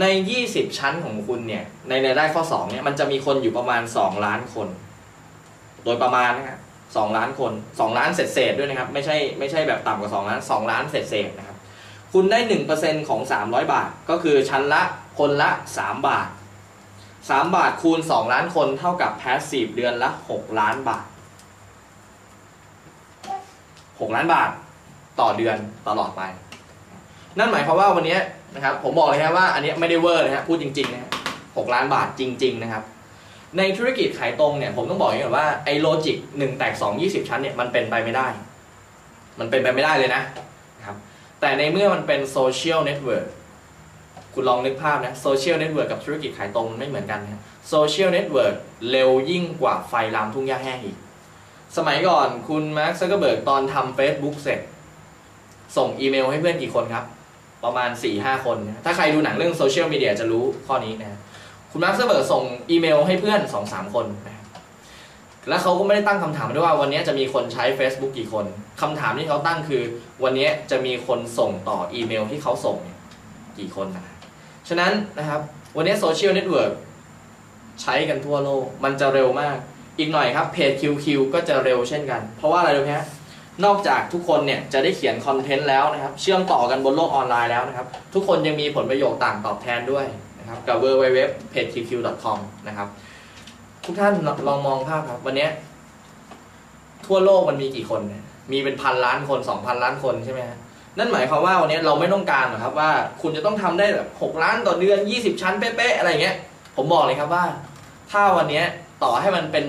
ใน 20 ชั้นของคุณเนี่ย ในรายได้ข้อ 2 เนี่ย มันจะมีคนอยู่ประมาณ 2 ล้านคน โดยประมาณนะครับ2ล้านคน2ล้านเศษเศษด้วยนะครับ ไม่ใช่ไม่ใช่แบบต่ำกว่า2ล้าน2ล้านเศษเศษนะครับ คุณได้1%ของ300บาท ก็คือชั้นละคนละ3บาท3บาทคูณ2ล้านคนเท่ากับ passive เดือนละ6ล้านบาท 6 ล้านบาทต่อเดือนตลอดไป นั่นหมายความว่าวันนี้นะครับผมบอกเลยครับว่าอันนี้ไม่ได้เวอร์นะฮะพูดจริงๆนะฮะ6ล้านบาทจริง ๆ นะครับ ในธุรกิจขายตรงเนี่ยผมต้องบอกอย่างนี้ว่าไอ้ logic 1แตก2 20ชั้นเนี่ยมันเป็นไปไม่ได้ มันเป็นไปไม่ได้เลยนะนะครับแต่ในเมื่อมันเป็น social network คุณลองนึกภาพนะ social network กับธุรกิจขายตรงมันไม่เหมือนกันนะ social network เร็วยิ่งกว่าไฟลามทุ่งหญ้าแห้งอีก สมัยก่อนคุณมาร์คซักเกอร์เบิร์กตอนทำ Facebook เสร็จ ส่งอีเมลให้เพื่อนกี่คนครับ ประมาณ4-5คน ถ้าใครดูหนังเรื่อง social media จะรู้ข้อนี้นะคุณมาร์คซักเกอร์เบิร์กส่งอีเมลให้เพื่อน2-3คนนะแล้วเขาก็ไม่ได้ตั้งคำถามด้วยว่าวันนี้จะมีคนใช้ Facebook กี่คนคำถามที่เขาตั้งคือ วันนี้จะมีคนส่งต่ออีเมลที่เขาส่งกี่คนนะฉะนั้นนะครับ วันนี้ social network ใช้กันทั่วโลก มันจะเร็วมาก อีกหน่อยครับเพจ QQ ก็จะเร็วเช่นกัน เพราะว่าอะไรรู้ไหมฮะนอกจากทุกคนเนี่ยจะได้เขียนคอนเทนต์แล้วนะครับ เชื่อมต่อกันบนโลกออนไลน์แล้วนะครับ ทุกคนยังมีผลประโยชน์ต่างตอบแทนด้วยนะครับกับ w w w p a g e q q c o m นะครับทุกท่านลองมองภาพครับ วันนี้ทั่วโลกมันมีกี่คน มีเป็นพันล้านคนสองพันล้านคนใช่ไหมฮะนั่นหมายความว่าวันนี้เราไม่ต้องการหรอกครับว่าคุณจะต้องทำได้แบบหกล้านต่อเดือน20ชั้นเป๊ะๆอะไรเงี้ย ผมบอกเลยครับว่า ถ้าวันนี้ ต่อให้มันเป็น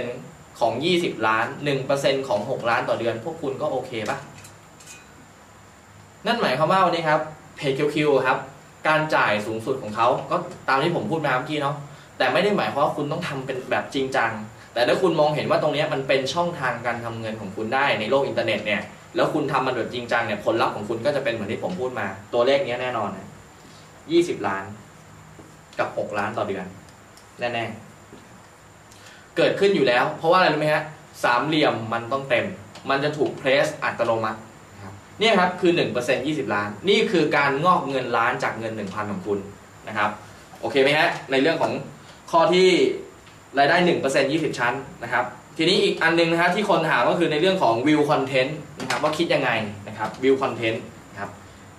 1%ของ20ล้าน1%ของ6ล้านต่อเดือน พวกคุณก็โอเคปะนั่นหมายความว่าวันนี้ครับ PayQQ ครับ การจ่ายสูงสุดของเขาก็ตามที่ผมพูดมาเมื่อกี้เนาะแต่ไม่ได้หมายความว่าคุณต้องทำเป็นแบบจริงจังแต่ถ้าคุณมองเห็นว่าตรงนี้มันเป็นช่องทางการทำเงินของคุณได้ในโลกอินเทอร์เน็ตเนี่ยแล้วคุณทำมันแบบจริงจังเนี่ยผลลัพธ์ของคุณก็จะเป็นเหมือนที่ผมพูดมา ตัวเลขนี้แน่นอนนะ20ล้าน กับ6ล้านต่อเดือนแน่ๆ เกิดขึ้นอยู่แล้ว เพราะว่าอะไรรู้ไหมฮะสามเหลี่ยมมันต้องเต็ม มันจะถูกเพรสอัตโนมัตินะครับเนี่ยครับคือ1% 20 ล้าน นี่คือการงอกเงินล้านจากเงิน 1,000 ของคุณนะครับโอเคไหมฮะในเรื่องของข้อที่รายได้ 1% 20 ชั้นนะครับทีนี้อีกอันนึงนะฮะที่คนถามก็คือในเรื่องของวิวคอนเทนต์นะครับว่าคิดยังไงนะครับ view content นะครับ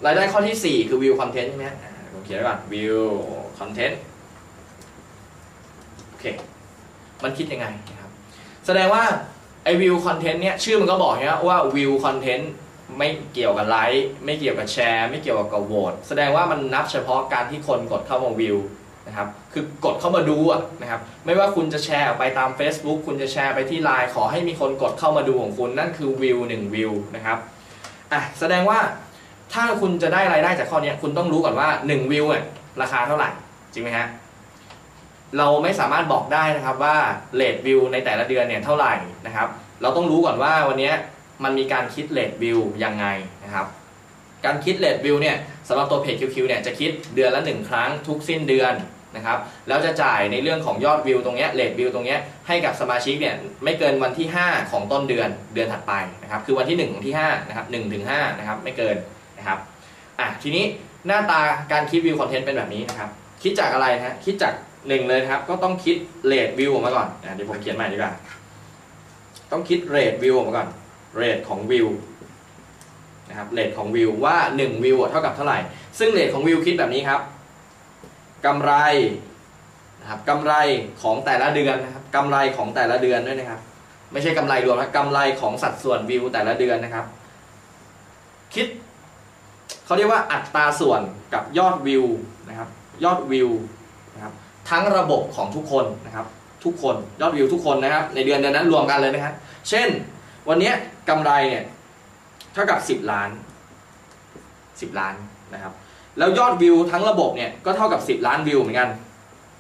รายได้ข้อที่ 4 คือ view content ใช่ไหมฮะผมเขียนไว้ก่อน view content โอเค มันคิดยังไงนะครับแสดงว่าไอ้ view content เนี่ยชื่อมันก็บอกนะว่า view content ไม่เกี่ยวกับไลค์ไม่เกี่ยวกับแชร์ไม่เกี่ยวกับโหวตแสดงว่ามันนับเฉพาะการที่คนกดเข้ามาวิวนะครับคือกดเข้ามาดูอะนะครับไม่ว่าคุณจะแชร์ออกไปตาม Facebook คุณจะแชร์ไปที่ไลน์ขอให้มีคนกดเข้ามาดูของคุณนั่นคือวิว1วิวนะครับอะแสดงว่าถ้าคุณจะได้รายได้จากข้อนี้คุณต้องรู้ก่อนว่า1วิวเนี่ยราคาเท่าไหร่จริงไหมฮะ เราไม่สามารถบอกได้นะครับว่าเลทวิวในแต่ละเดือนเนี่ยเท่าไหร่นะครับ เราต้องรู้ก่อนว่าวันนี้มันมีการคิดเลทวิวยังไงนะครับ การคิดเลทวิวเนี่ยสำหรับตัวเพจ QQ เนี่ยจะคิดเดือนละ 1 ครั้งทุกสิ้นเดือนนะครับ แล้วจะจ่ายในเรื่องของยอดวิวตรงนี้เลทวิวตรงนี้ให้กับสมาชิกเนี่ยไม่เกินวันที่ 5 ของต้นเดือนเดือนถัดไปนะครับ คือวันที่ 1 ของที่5นะครับ1ถึง5นะครับไม่เกินนะครับ อะทีนี้หน้าตาการคิด view content เป็นแบบนี้นะครับ คิดจากอะไรฮะคิดจาก หนึ่งเลยครับ ก็ต้องคิด rate view ออกมาก่อนเดี๋ยวผมเขียนใหม่ดีกว่า ต้องคิด rate view ออกมาก่อน rate ของวิวนะครับ rate ของวิวว่า1วิวเท่ากับเท่าไหร่ ซึ่ง rate ของวิวคิดแบบนี้ครับกำไรนะครับกำไรของแต่ละเดือนนะครับกำไรของแต่ละเดือนด้วยนะครับ ไม่ใช่กำไรรวมนะกำไรของสัดส่วนวิวแต่ละเดือนนะครับ คิดเขาเรียกว่าอัตราส่วนกับยอดวิวนะครับ ยอดวิว ทั้งระบบของทุกคนนะครับทุกคนยอดวิวทุกคนนะครับในเดือนเดือนนั้นรวมกันเลยนะครับเช่น วันนี้กำไรเนี่ยเท่ากับ 10 ล้าน 10 ล้านนะครับแล้วยอดวิวทั้งระบบเนี่ยก็เท่ากับ 10 ล้านวิวเหมือนกัน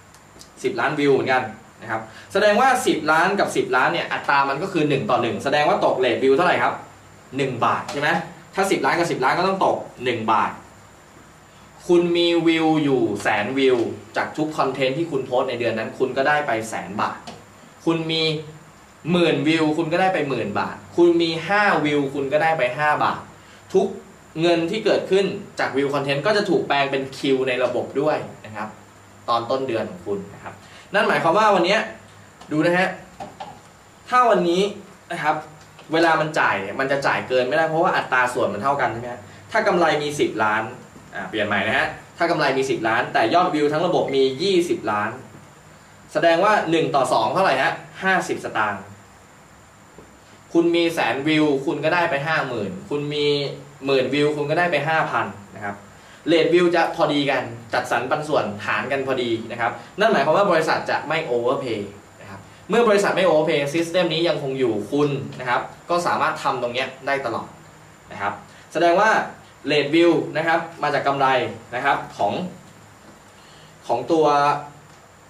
10 ล้านวิวเหมือนกันนะครับแสดงว่า 10 ล้านกับ 10 ล้านเนี่ยอัตรามันก็คือ 1 ต่อ 1 แสดงว่าตกเลทวิวเท่าไหร่ครับ 1 บาทใช่ไหมถ้า 10 ล้านกับ 10 ล้านก็ต้องตก 1 บาท คุณมีวิวอยู่แสนวิว จากทุกคอนเทนต์ที่คุณโพสในเดือนนั้น คุณก็ได้ไปแสนบาท คุณมีหมื่นวิว คุณก็ได้ไปหมื่นบาท คุณมี 5 วิว คุณก็ได้ไป 5 บาท ทุกเงินที่เกิดขึ้นจากวิวคอนเทนต์ก็จะถูกแปลงเป็นคิวในระบบด้วยนะครับ ตอนต้นเดือนของคุณนะครับ นั่นหมายความว่าวันนี้ดูนะฮะถ้าวันนี้นะครับ เวลามันจ่ายเนี่ยมันจะจ่ายเกินไม่ได้เพราะว่าอัตราส่วนมันเท่ากันใช่ไหมถ้ากำไรมี 10 ล้าน เปลี่ยนใหม่นะฮะ ถ้ากำไรมี 10 ล้าน แต่ยอดวิวทั้งระบบมี 20 ล้าน แสดงว่า 1 ต่อ 2 เท่าไหร่ฮะ50 สตางค์ คุณมีแสนวิว คุณก็ได้ไป 50,000 คุณมีหมื่นวิว คุณก็ได้ไป 5,000 นะครับ rate view จะพอดีกัน จัดสรรปันส่วนหารกันพอดีนะครับ นั่นหมายความว่าบริษัทจะไม่ overpay นะครับ เมื่อบริษัทไม่ overpay system นี้ยังคงอยู่คุณนะครับ ก็สามารถทำตรงนี้ได้ตลอดนะครับ แสดงว่า rate view นะครับมาจากกำไรนะครับของของตัว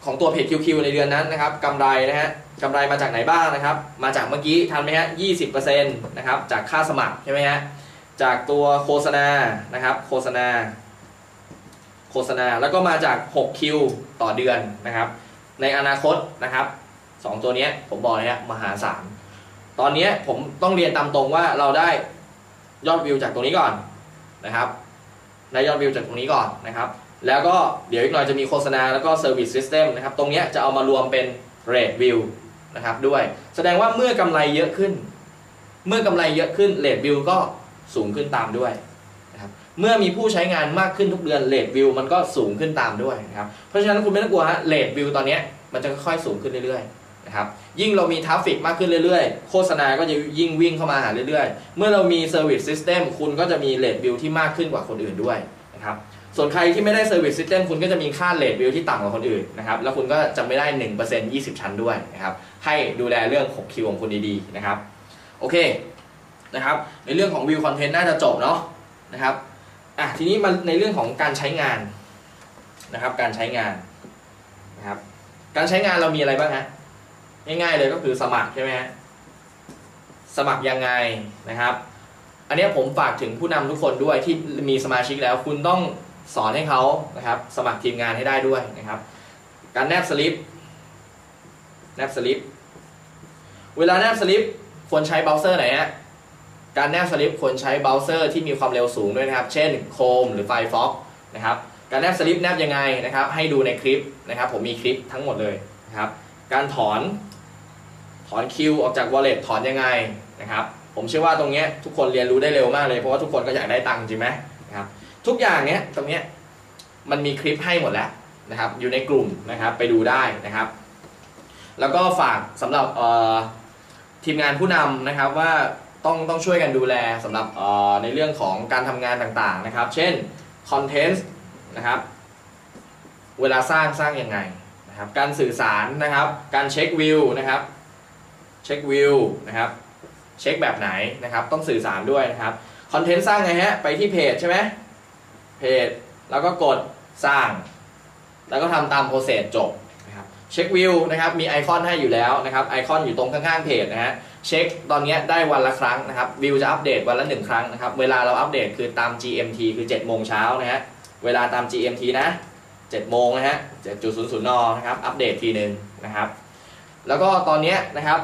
ของตัวเพจ QQ ในเดือนนั้นนะครับกำไรนะฮะกำไรมาจากไหนบ้างนะครับ มาจากเมื่อกี้ทันไหมฮะ20%นะครับจากค่าสมัครใช่ไหมฮะจากตัวโฆษณานะครับโฆษณา โฆษณาแล้วก็มาจาก6คิวต่อเดือนนะครับ ในอนาคตนะครับสองตัวนี้ผมบอกเลยฮะมหาศาลตอนนี้ผมต้องเรียนตามตรงว่าเราได้ยอดวิวจากตรงนี้ก่อน นะครับได้ยอดวิวจากตรงนี้ก่อนนะครับ แล้วก็เดี๋ยวอีกหน่อยจะมีโฆษณาแล้วก็ Service System นะครับ ตรงนี้จะเอามารวมเป็น Rate View นะครับด้วย แสดงว่าเมื่อกำไรเยอะขึ้น เมื่อกำไรเยอะขึ้น Rate View ก็สูงขึ้นตามด้วยนะครับ เมื่อมีผู้ใช้งานมากขึ้นทุกเดือน Rate View มันก็สูงขึ้นตามด้วยนะครับ เพราะฉะนั้นคุณไม่ต้องกลัวฮะ Rate View ตอนนี้มันจะค่อยๆสูงขึ้นเรื่อยๆ นะครับยิ่งเรามีทราฟฟิกมากขึ้นเรื่อยๆ โฆษณาก็จะยิ่งวิ่งเข้ามาหาเรื่อยๆ เมื่อเรามี Service System คุณก็จะมี Rate View ที่มากขึ้นกว่าคนอื่นด้วยนะครับส่วนใครที่ไม่ได้ Service System คุณก็จะมีค่า Rate View ที่ต่ำกว่าคนอื่นนะครับแล้วคุณก็จะไม่ได้ 1% 20 ชั้นด้วยนะครับให้ดูแลเรื่อง6คิวของคุณดีๆนะครับโอเคนะครับในเรื่องของ View Content น่าจะจบเนาะนะครับอะทีนี้มาในเรื่องของการใช้งานนะครับการใช้งานนะครับการใช้งานเรามีอะไรบ้างฮะ ง่ายๆเลยก็คือสมัครใช่ไหมฮะสมัครยังไงนะครับ อันนี้ผมฝากถึงผู้นำทุกคนด้วยที่มีสมาชิกแล้ว คุณต้องสอนให้เขานะครับ สมัครทีมงานให้ได้ด้วยนะครับ การแนบสลิปแนบสลิปเวลาแนบสลิปควรใช้เบราว์เซอร์ไหนฮะการแนบสลิปควรใช้เบราว์เซอร์ที่มีความเร็วสูงด้วยนะครับ เช่น Chrome หรือ Firefox นะครับ การแนบสลิปแนบยังไงนะครับ ให้ดูในคลิปนะครับ ผมมีคลิปทั้งหมดเลยนะครับ การถอน อนคิวออกจาก wallet ถอนยังไงนะครับผมเชื่อว่าตรงนี้ทุกคนเรียนรู้ได้เร็วมากเลยเพราะว่าทุกคนก็อยากได้ตังค์จริงไหมนะครับทุกอย่างเนี้ยตรงเนี้ยมันมีคลิปให้หมดแล้วนะครับอยู่ในกลุ่มนะครับไปดูได้นะครับ แล้วก็ฝากสำหรับทีมงานผู้นำนะครับว่าต้องต้องช่วยกันดูแลสำหรับในเรื่องของการทำงานต่างๆนะครับ เช่นคอนเทนต์นะครับเวลาสร้างสร้างยังไงนะครับการสื่อสารนะครับการเช็ควิวนะครับ เช็ควิวนะครับเช็คแบบไหนนะครับต้องสื่อสารด้วยนะครับ content สร้างไงฮะไปที่เพจใช่ไหมเพจแล้วก็กดสร้าง แล้วก็ทำตาม process จบนะครับเช็ควิวนะครับมีไอคอนให้อยู่แล้วนะครับไอคอนอยู่ตรงข้างๆเพจนะฮะเช็คตอนนี้ได้วันละครั้งนะครับวิวจะอัปเดตวันละหนึ่งครั้งนะครับเวลาเราอัปเดตคือตาม GMT คือ7โมงเช้านะฮะเวลาตาม GMT นะ7โมงนะฮะ7.00นนะครับอัปเดตทีหนึ่งนะครับแล้วก็ตอนนี้นะครับ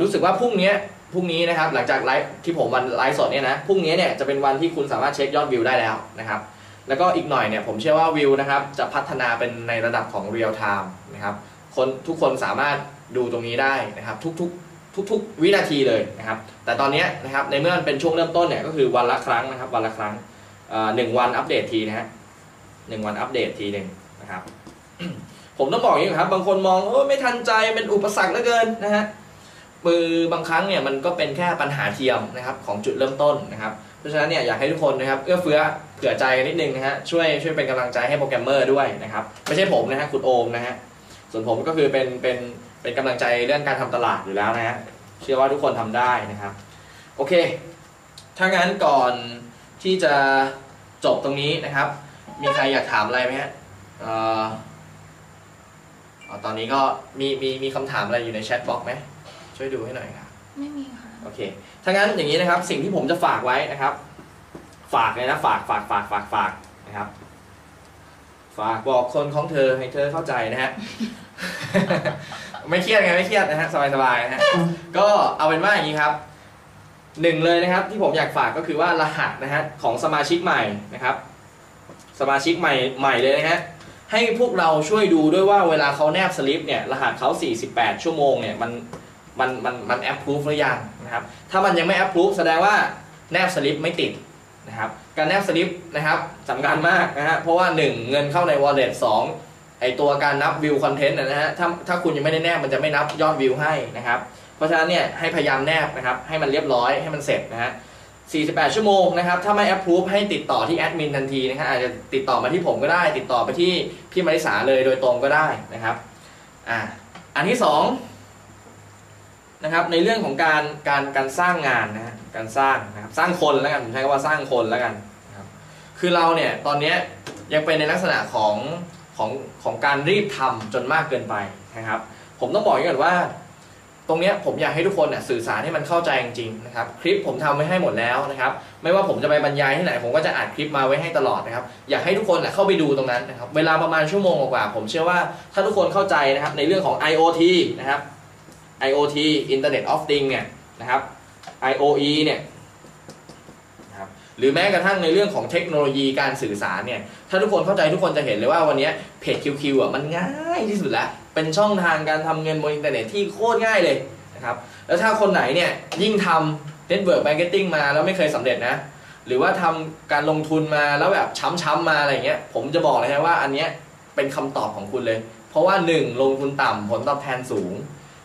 รู้สึกว่าพรุ่งนี้พรุ่งนี้นะครับหลังจากไลฟ์ที่ผมวันไลฟ์สดเนี่ยนะพรุ่งนี้เนี่ยจะเป็นวันที่คุณสามารถเช็คยอดวิวได้แล้วนะครับแล้วก็อีกหน่อยเนี่ยผมเชื่อว่าวิวนะครับจะพัฒนาเป็นในระดับของ real-time นะครับคนทุกคนสามารถดูตรงนี้ได้นะครับทุกๆทุกๆวินาทีเลยนะครับแต่ตอนนี้นะครับในเมื่อมันเป็นช่วงเริ่มต้นเนี่ยก็คือวันละครั้งนะครับวันละครั้งหนึ่งวันอัปเดตทีนะฮะหนึ่งวันอัปเดตทีหนึ่งนะครับผมต้องบอกอย่างนี้ครับบางคนมองโอ้ไม่ทันใจเป็นอุปสรรคเหลือเกินนะฮะ มือบางครั้งเนี่ยมันก็เป็นแค่ปัญหาเทียมนะครับของจุดเริ่มต้นนะครับ เพราะฉะนั้นเนี่ยอยากให้ทุกคนนะครับเอื้อเฟื้อเผื่อใจกันนิดนึงนะฮะช่วยช่วยเป็นกำลังใจให้โปรแกรมเมอร์ด้วยนะครับไม่ใช่ผมนะฮะคุณโอมนะฮะส่วนผมก็คือเป็นเป็นเป็นกำลังใจเรื่องการทำตลาดอยู่แล้วนะฮะเชื่อว่าทุกคนทำได้นะครับ โอเค ถ้างั้นก่อนที่จะจบตรงนี้นะครับ มีใครอยากถามอะไรไหมฮะเอ่อตอนนี้ก็มีมีมีคำถามอะไรอยู่ในแชทบ็อกไหม ช่วยดูให้หน่อยครับไม่มีค่ะ โอเคถ้างั้นอย่างนี้นะครับ สิ่งที่ผมจะฝากไว้นะครับ ฝากเลยนะฝากฝากฝากฝากฝากนะครับ ฝากบอกคนของเธอให้เธอเข้าใจนะฮะ ไม่เครียดไงไม่เครียดนะฮะสบายๆนะฮะก็เอาเป็นว่าอย่างนี้ครับหนึ่งเลยนะครับ ที่ผมอยากฝากก็คือว่ารหัสนะฮะของสมาชิกใหม่นะครับ สมาชิกใหม่ใหม่เลยนะฮะให้พวกเราช่วยดูด้วยว่าเวลาเขาแนบสลิปเนี่ยรหัสเขา48 ชั่วโมงเนี่ยมัน มันมันมันแอปพรูฟหรือยังนะครับ ถ้ามันยังไม่แอปพรูฟแสดงว่าแนบสลิปไม่ติดนะครับ การแนบสลิปนะครับสำคัญมากนะฮะ เพราะว่า 1 เงินเข้าใน wallet 2ไอตัวการนับวิวคอนเทนต์นะฮะ ถ้าถ้าคุณยังไม่ได้แนบมันจะไม่นับยอดวิวให้นะครับ เพราะฉะนั้นเนี่ยให้พยายามแนบนะครับ ให้มันเรียบร้อยให้มันเสร็จนะฮะ48 ชั่วโมงนะครับ ถ้าไม่ approve ให้ติดต่อที่แอดมินทันทีนะครับอาจจะติดต่อมาที่ผมก็ได้ ติดต่อไปที่พี่มาริสาเลยโดยตรงก็ได้นะครับ อ่า อันที่สอง นะครับในเรื่องของการการการสร้างงานนะฮะการสร้างนะครับสร้างคนแล้วกันผมใช้คำว่าสร้างคนแล้วกันนะครับคือเราเนี่ยตอนนี้ยังเป็นในลักษณะของของของการรีบทำจนมากเกินไปนะครับ ผมต้องบอกก่อนว่า ตรงเนี้ยผมอยากให้ทุกคนเนี่ยสื่อสารให้มันเข้าใจจริงๆนะครับคลิปผมทำไว้ให้หมดแล้วนะครับไม่ว่าผมจะไปบรรยายที่ไหน ผมก็จะอัดคลิปมาไว้ให้ตลอดนะครับอยากให้ทุกคนเนี่ยเข้าไปดูตรงนั้นนะครับเวลาประมาณชั่วโมงกว่าผมเชื่อว่าถ้าทุกคนเข้าใจนะครับในเรื่องของ IoT นะครับ IoT Internet of Things เนี่ยนะครับ IOE เนี่ยนะครับหรือแม้กระทั่งในเรื่องของเทคโนโลยีการสื่อสารเนี่ย ถ้าทุกคนเข้าใจทุกคนจะเห็นเลยว่าวันนี้เพจ QQ อะมันง่ายที่สุดแล้ว เป็นช่องทางการทำเงินบนอินเทอร์เน็ตที่โคตรง่ายเลยนะครับ แล้วถ้าคนไหนเนี่ยยิ่งทำ Network Marketing มาแล้วไม่เคยสำเร็จนะ หรือว่าทำการลงทุนมาแล้วแบบช้ำๆมาอะไรเงี้ย ผมจะบอกเลยนะว่าอันเนี้ยเป็นคำตอบของคุณเลย เพราะว่า 1 ลงทุนต่ำผลตอบแทนสูง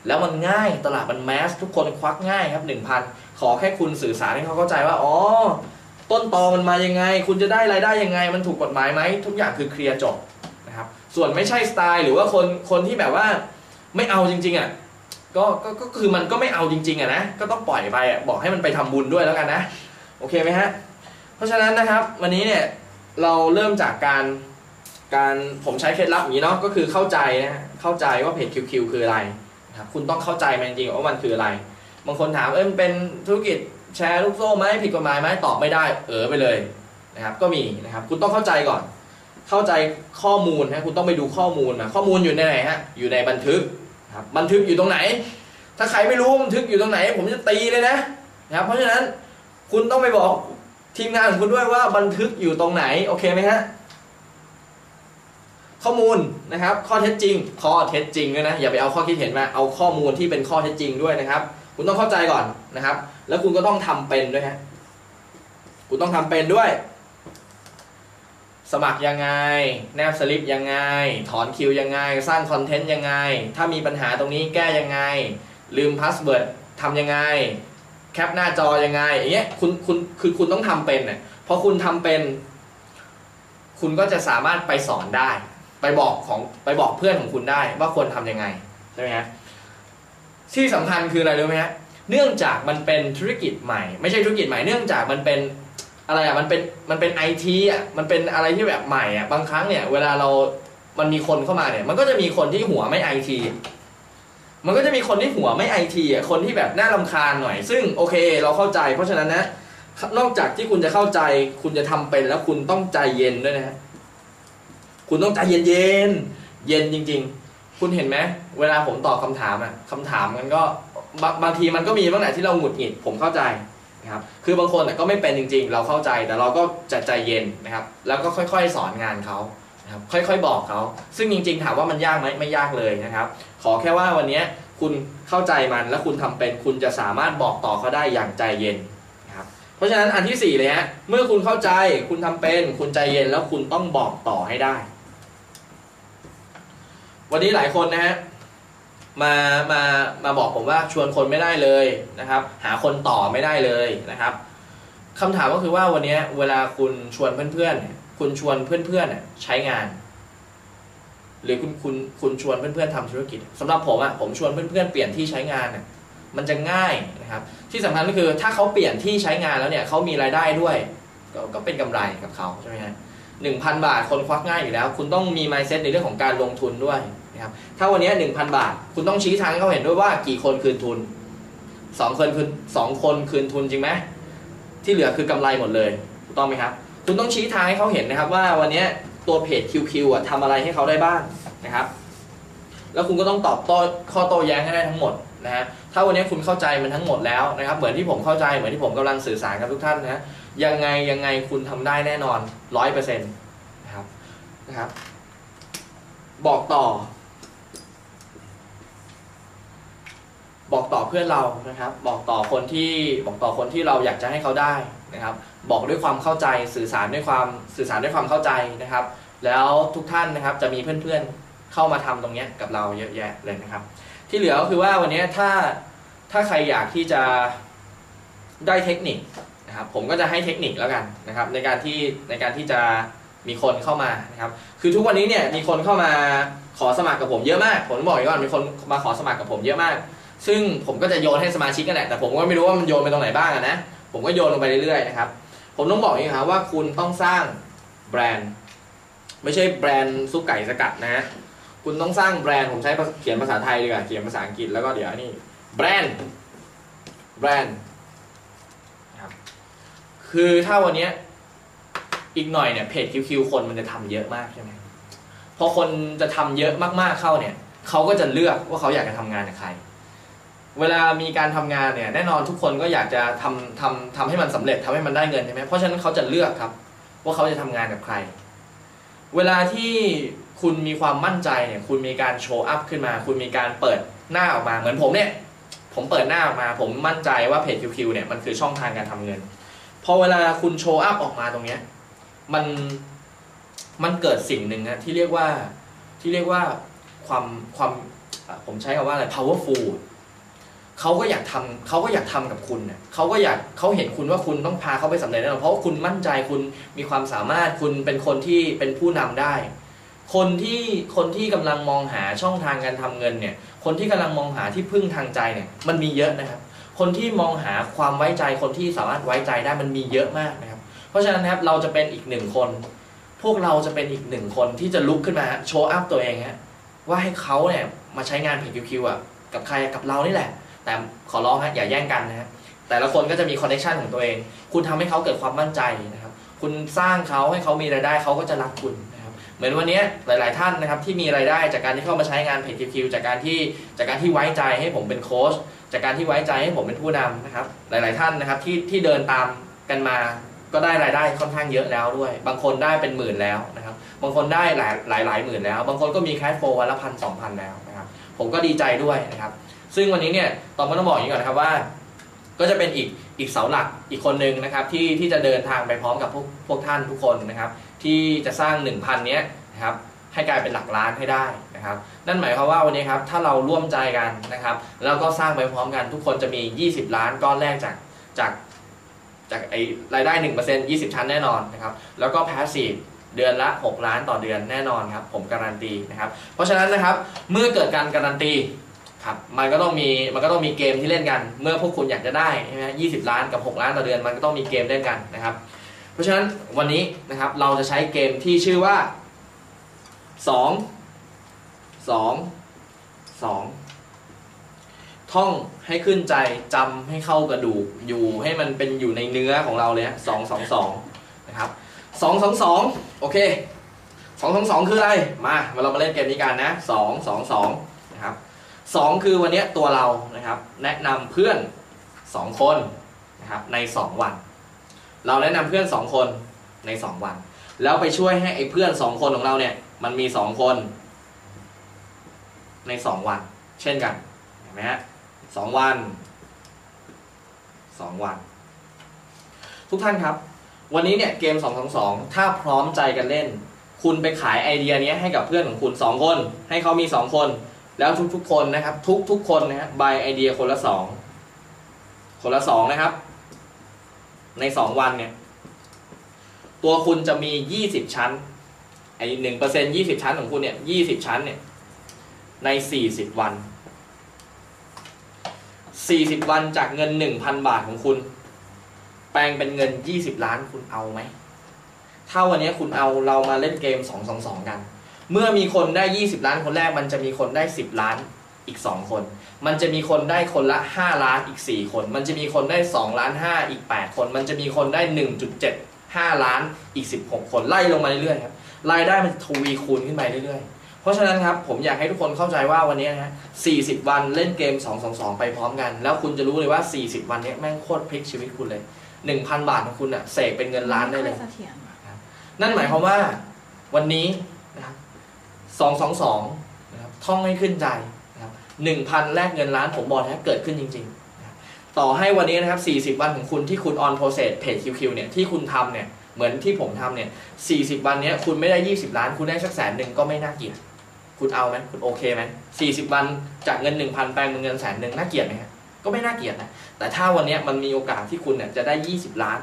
แล้วมันง่ายตลาดมันแมสทุกคนควักง่ายครับ1,000 ขอแค่คุณสื่อสารให้เขาเข้าใจว่าอ๋อต้นตอมันมายังไง คุณจะได้รายได้ยังไง มันถูกกฎหมายไหมทุกอย่างคือเคลียร์จบนะครับส่วนไม่ใช่สไตล์หรือว่าคนคนที่แบบว่าไม่เอาจริงๆอะก็ก็ก็คือมันก็ไม่เอาจริงๆอะนะก็ต้องปล่อยไปอะบอกให้มันไปทำบุญด้วยแล้วกันนะโอเคไหมฮะเพราะฉะนั้นนะครับวันนี้เนี่ยเราเริ่มจากการการผมใช้เคล็ดลับอย่างนี้เนาะก็คือเข้าใจนะฮะเข้าใจว่าเพจ QQ คืออะไร นะครับคุณต้องเข้าใจมันจริงๆว่ามันคืออะไร บางคนถามเออมันเป็นธุรกิจแชร์ลูกโซ่ไหมผิดกฎหมายไหมตอบไม่ได้เออไปเลยนะครับก็มีนะครับคุณต้องเข้าใจก่อน เข้าใจข้อมูลนะคุณต้องไปดูข้อมูลมาข้อมูลอยู่ในไหนฮะอยู่ในบันทึกครับบันทึกอยู่ตรงไหน ถ้าใครไม่รู้บันทึกอยู่ตรงไหน ผมจะตีเลยนะนะครับเพราะฉะนั้นคุณต้องไปบอกทีมงานของคุณด้วยว่าบันทึกอยู่ตรงไหนโอเคไหมฮะ ข้อมูลนะครับ ข้อเท็จจริง ข้อเท็จจริงด้วยนะอย่าไปเอาข้อคิดเห็นมาเอาข้อมูลที่เป็นข้อเท็จจริงด้วยนะครับ คุณต้องเข้าใจก่อนนะครับ แล้วคุณก็ต้องทำเป็นด้วยฮะคุณต้องทำเป็นด้วย สมัครยังไง แนบสลิปยังไง ถอนคิวยังไง สร้าง content ยังไง ถ้ามีปัญหาตรงนี้แก้ยังไง ลืม passwordทำยังไง แคปหน้าจอยังไงอย่างเงี้ยคุณคุณคือคุณต้องทำเป็นเนี่ยพอคุณทำเป็น คุณก็จะสามารถไปสอนได้ ไปบอกของไปบอกเพื่อนของคุณได้ว่าควรทำยังไงใช่ไหมฮะที่สำคัญคืออะไรรู้ไหมฮะเนื่องจากมันเป็นธุรกิจใหม่ ไม่ใช่ธุรกิจใหม่เนื่องจากมันเป็นอะไรอะมันเป็นมันเป็นไอทีอะมันเป็นอะไรที่แบบใหม่อะบางครั้งเนี่ย เวลาเรามันมีคนเข้ามาเนี่ย มันก็จะมีคนที่หัวไม่ไอทีมันก็จะมีคนที่หัวไม่ไอทีอะคนที่แบบน่ารำคาญหน่อย ซึ่งโอเค เราเข้าใจ เพราะฉะนั้นนะนอกจากที่คุณจะเข้าใจ คุณจะทำเป็นแล้วคุณต้องใจเย็นด้วยนะฮะ คุณต้องใจเย็นเย็นเย็นจริง ๆ คุณเห็นไหมเวลาผมตอบคำถามอะคำถามมันก็บางบางทีมันก็มีบ้างแหละที่เราหงุดหงิดผมเข้าใจนะครับคือบางคนก็ไม่เป็นจริง ๆ เราเข้าใจแต่เราก็จะใจเย็นนะครับ แล้วก็ค่อยๆ สอนงานเขานะครับค่อยๆ บอกเขาซึ่งจริง ๆ ถามว่ามันยากไหมไม่ยากเลยนะครับ ขอแค่ว่าวันนี้คุณเข้าใจมันแล้วคุณทำเป็นคุณจะสามารถบอกต่อเขาได้อย่างใจเย็นนะครับเพราะฉะนั้นอันที่สี่เลยฮะเมื่อคุณเข้าใจคุณทำเป็น คุณใจเย็นแล้วคุณต้องบอกต่อให้ได้ วันนี้หลายคนนะฮะมามามาบอกผมว่าชวนคนไม่ได้เลยนะครับ หาคนต่อไม่ได้เลยนะครับคำถามก็คือว่าวันนี้เวลาคุณชวนเพื่อนๆคุณชวนเพื่อนๆใช้งาน หรือคุณคุณคุณชวนเพื่อนๆทำธุรกิจสำหรับผมอะผมชวนเพื่อนๆเปลี่ยนที่ใช้งานเนี่ยมันจะง่ายนะครับ ที่สำคัญก็คือถ้าเขาเปลี่ยนที่ใช้งานแล้วเนี่ยเขามีรายได้ด้วยกก็เป็นกำไรกับเขาใช่ไหมฮะหนึ่งพันบาทคนควักง่ายอยู่แล้ว คุณต้องมี mindset ในเรื่องของการลงทุนด้วย นะครับถ้าวันนี้หนึ่งพันบาท คุณต้องชี้ทางให้เขาเห็นด้วยว่ากี่คนคืนทุนสองคนคืนสองคนคืนทุนจริงไหมที่เหลือคือกำไรหมดเลยถูกต้องไหมครับ คุณต้องชี้ทางให้เขาเห็นนะครับ ว่าวันนี้ตัวเพจ QQ อะทำอะไรให้เขาได้บ้างนะครับ แล้วคุณก็ต้องตอบโต้ข้อโต้แย้งให้ได้ทั้งหมดนะฮะถ้าวันนี้คุณเข้าใจมันทั้งหมดแล้วนะครับ เหมือนที่ผมเข้าใจเหมือนที่ผมกำลังสื่อสารกับทุกท่านนะยังไงยังไงคุณทำได้แน่นอนร้อยเปอร์เซ็นต์นะครับนะครับ บอกต่อ บอกต่อเพื่อนเรานะครับ บอกต่อคนที่บอกต่อคนที่เราอยากจะให้เขาได้นะครับ บอกด้วยความเข้าใจสื่อสารด้วยความสื่อสารด้วยความเข้าใจนะครับ แล้วทุกท่านนะครับจะมีเพื่อนๆเข้ามาทำตรงนี้กับเราเยอะแยะเลยนะครับ ที่เหลือก็คือว่าวันนี้ถ้าถ้าใครอยากที่จะได้เทคนิคนะครับผมก็จะให้เทคนิคแล้วกันนะครับ ในการที่ในการที่จะมีคนเข้ามานะครับ คือทุกวันนี้เนี่ยมีคนเข้ามาขอสมัครกับผมเยอะมากผมบอกก่อนมีคนมาขอสมัครกับผมเยอะมาก ซึ่งผมก็จะโยนให้สมาชิกกันแหละแต่ผมก็ไม่รู้ว่ามันโยนไปตรงไหนบ้างนะผมก็โยนลงไปเรื่อยๆนะครับผมต้องบอกอย่างนี้ครับว่าคุณต้องสร้างแบรนด์ ไม่ใช่แบรนด์ซุปไก่สกัดนะฮะคุณต้องสร้างแบรนด์ผมใช้เขียนภาษาไทยดีกว่าเขียนภาษาอังกฤษแล้วก็เดี๋ยวนี่แบรนด์แบรนด์นะครับคือถ้าวันนี้อีกหน่อยเนี่ยเพจคิวคนมันจะทำเยอะมากใช่ไหมพอคนจะทำเยอะมากๆเข้าเนี่ยเขาก็จะเลือกว่าเขาอยากจะทำงานกับใคร เวลามีการทำงานเนี่ยแน่นอนทุกคนก็อยากจะทำทำทำให้มันสำเร็จทำให้มันได้เงินใช่ไหมเพราะฉะนั้นเขาจะเลือกครับ ว่าเขาจะทำงานกับใคร เวลาที่คุณมีความมั่นใจเนี่ย คุณมีการโชว์อัพขึ้นมา คุณมีการเปิดหน้าออกมาเหมือนผมเนี่ย ผมเปิดหน้าออกมา ผมมั่นใจว่าเพจคิวเนี่ยมันคือช่องทางการทำเงินพอเวลาคุณโชว์อัพออกมาตรงเนี้ยมันมันเกิดสิ่งหนึ่งนะที่เรียกว่าที่เรียกว่าความความผมใช้คำว่าอะไร powerful เขาก็อยากทำเขาก็อยากทำกับคุณเนี่ยเขาก็อยากเขาเห็นคุณว่าคุณต้องพาเขาไปสำเร็จแน่นอนเพราะว่าคุณมั่นใจคุณมีความสามารถคุณเป็นคนที่เป็นผู้นำได้ คนที่คนที่กำลังมองหาช่องทางการทำเงินเนี่ย คนที่กำลังมองหาที่พึ่งทางใจเนี่ย มันมีเยอะนะครับ คนที่มองหาความไว้ใจคนที่สามารถไว้ใจได้มันมีเยอะมากนะครับ เพราะฉะนั้นนะครับเราจะเป็นอีกหนึ่งคน พวกเราจะเป็นอีกหนึ่งคนที่จะลุกขึ้นมา show up ตัวเองฮะว่าให้เขาเนี่ยมาใช้งาน Page QQ อะกับใครกับเรานี่แหละ แต่ขอร้องฮะอย่าแย่งกันนะฮะแต่ละคนก็จะมี connection ของตัวเอง คุณทำให้เขาเกิดความมั่นใจนะครับ คุณสร้างเขาให้เขามีรายได้เขาก็จะรักคุณนะครับ เหมือนวันนี้หลาย ๆ ท่านนะครับที่มีรายได้จากการที่เข้ามาใช้งาน Page QQ จากการที่จากการที่ไว้ใจให้ผมเป็นโค้ชจากการที่ไว้ใจให้ผมเป็นผู้นำนะครับ หลาย ๆ ท่านนะครับที่ที่เดินตามกันมาก็ได้รายได้ค่อนข้างเยอะแล้วด้วย บางคนได้เป็นหมื่นแล้วนะครับ บางคนได้หลายหลายหลายหมื่นแล้ว บางคนก็มีแคชโฟวันละพันสองพันแล้วนะครับ ผมก็ดีใจด้วยนะครับ ซึ่งวันนี้เนี่ยตอนก็ต้องบอกอย่างนี้ก่อนนะครับว่า ก็จะเป็นอีกอีกเสาหลักอีกคนหนึ่งนะครับที่ที่จะเดินทางไปพร้อมกับพวกพวกท่านทุกคนนะครับ ที่จะสร้าง 1,000 เนี้ยนะครับให้กลายเป็นหลักล้านให้ได้นะครับ นั่นหมายความว่าวันนี้ครับถ้าเราร่วมใจกันนะครับ แล้วก็สร้างไปพร้อมกันทุกคนจะมี 20 ล้านก้อนแรกจากจากจากไอรายได้ 1% 20 ชั้นแน่นอนนะครับ แล้วก็ passive เดือนละ 6 ล้านต่อเดือนแน่นอนครับ ผมการันตีนะครับ เพราะฉะนั้นนะครับเมื่อเกิดการการันตี ครับมันก็ต้องมีมันก็ต้องมีเกมที่เล่นกัน เมื่อพวกคุณอยากจะได้ใช่ไหมยี่สิบล้านกับ 6 ล้านต่อเดือนมันก็ต้องมีเกมเล่นกันนะครับ เพราะฉะนั้นวันนี้นะครับเราจะใช้เกมที่ชื่อว่า 2 2 2 ท่องให้ขึ้นใจจำให้เข้ากระดูกอยู่ให้มันเป็นอยู่ในเนื้อของเราเลยสองสองสองนะครับสองสองสองโอเคสองสองสองคืออะไรมาเรามาเล่นเกมนี้กันนะสองสองสอง สองคือวันนี้ตัวเรานะครับ แนะนำเพื่อนสองคนนะครับในสองวัน เราแนะนำเพื่อนสองคนในสองวัน แล้วไปช่วยให้ไอ้เพื่อนสองคนของเราเนี่ยมันมีสองคน ในสองวัน เช่นกันเห็นไหมฮะสองวันสองวัน ทุกท่านครับ วันนี้เนี่ยเกม 2 2 2 ถ้าพร้อมใจกันเล่น คุณไปขายไอเดียนี้ให้กับเพื่อนของคุณ 2 คน ให้เขามี 2 คน แล้วทุกๆคนนะครับ ทุกๆคนนะฮะบไอเดียคนละ2คนละ2นะครับ ใน2วันเนี่ย ตัวคุณจะมี20ชั้นไอหนึ่งเปอร์เซ็นยี่สิบชั้นของคุณเนี่ยยี่สิบชั้นเนี่ย ในสี่สิบวันสี่สิบวันจากเงินหนึ่งพันบาทของคุณ แปลงเป็นเงินยี่สิบล้านคุณเอาไหมถ้าวันนี้คุณเอาเรามาเล่นเกมสองสองสองกัน เมื่อมีคนได้ยี่สิบล้านคนแรก มันจะมีคนได้สิบล้านอีกสองคน มันจะมีคนได้คนละห้าล้านอีกสี่คน มันจะมีคนได้สองล้านห้าอีกแปดคน มันจะมีคนได้หนึ่งจุดเจ็ดห้าล้านอีกสิบหกคนไล่ลงมาเรื่อยๆครับรายได้มันทวีคูณขึ้นไปเรื่อยๆ เพราะฉะนั้นครับผมอยากให้ทุกคนเข้าใจว่าวันนี้นะฮะ 40 วันเล่นเกม 2 2 2 ไปพร้อมกัน แล้วคุณจะรู้เลยว่า 40 วันนี้แม่งโคตรพลิกชีวิตคุณเลย 1,000 บาทของคุณอะเสกเป็นเงินล้านได้เลยม่ค่อเสถียรนั่นหมายความว่าวันนี้นะครับ 222นะครับท่องให้ขึ้นใจนะครับ1,000 แลกเงินล้านผมบอกนะเกิดขึ้นจริงๆนะครับต่อให้วันนี้นะครับ40 วันของคุณที่คุณออนโปรเซสเพจ QQ เนี่ยที่คุณทำเนี่ยเหมือนที่ผมทำเนี่ย40 วันนี้คุณไม่ได้ 20 ล้าน คุณได้สักแสนหนึ่งก็ไม่น่าเกลียดคุณเอาไหมคุณโอเคไหมสี่สิบวันจากเงินหนึ่งพันแปลงเป็นเงินแสนหนึ่งน่าเกลียดไหมก็ไม่น่าเกลียดนะ แต่ถ้าวันนี้มันมีโอกาสที่คุณเนี่ยจะได้ยี่สิบล้าน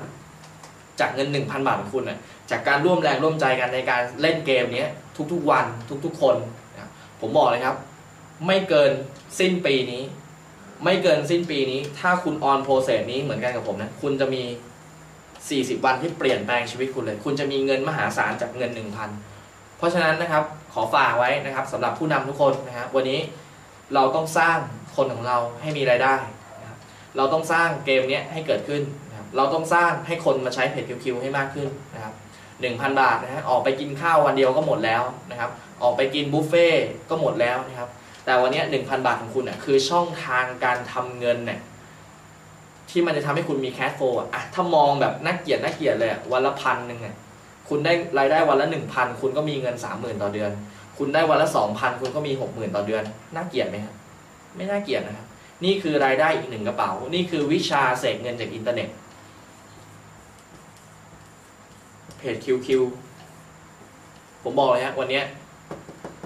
จากเงินหนึ่งพันบาทของคุณเนี่ยจากการร่วมแรงร่วมใจกันในการเล่นเกมนี้ ทุกๆวันทุกๆคนนะผมบอกเลยครับ ไม่เกินสิ้นปีนี้ ไม่เกินสิ้นปีนี้ ถ้าคุณออนโปรเซสนี้เหมือนกันกับผมนะคุณจะมี 40 วันที่เปลี่ยนแปลงชีวิตคุณเลย คุณจะมีเงินมหาศาลจากเงิน 1,000 เพราะฉะนั้นนะครับขอฝากไว้นะครับสำหรับผู้นำทุกคนนะครับวันนี้เราต้องสร้างคนของเราให้มีรายได้นะครับเราต้องสร้างเกมนี้ให้เกิดขึ้นนะครับเราต้องสร้างให้คนมาใช้เพจคิวให้มากขึ้นนะครับ 1,000 บาทนะฮะออกไปกินข้าววันเดียวก็หมดแล้วนะครับออกไปกินบุฟเฟ่ต์ก็หมดแล้วนะครับแต่วันนี้1,000 บาทของคุณอะคือช่องทางการทำเงินเนี่ยที่มันจะทำให้คุณมีแคชโฟอะถ้ามองแบบน่าเกลียดน่าเกลียดเลยวันละพันหนึ่งเนี่ยคุณได้รายได้วันละ 1,000 คุณก็มีเงิน 30,000 ต่อเดือน คุณได้วันละ 2,000 คุณก็มี 60,000 ต่อเดือนน่าเกลียดไหมครับไม่น่าเกลียดนะครับนี่คือรายได้อีกหนึ่งกระเป๋า นี่คือวิชาเสกเงินจากอินเทอร์เน็ต เพจ QQ ผมบอกเลยฮะวันนี้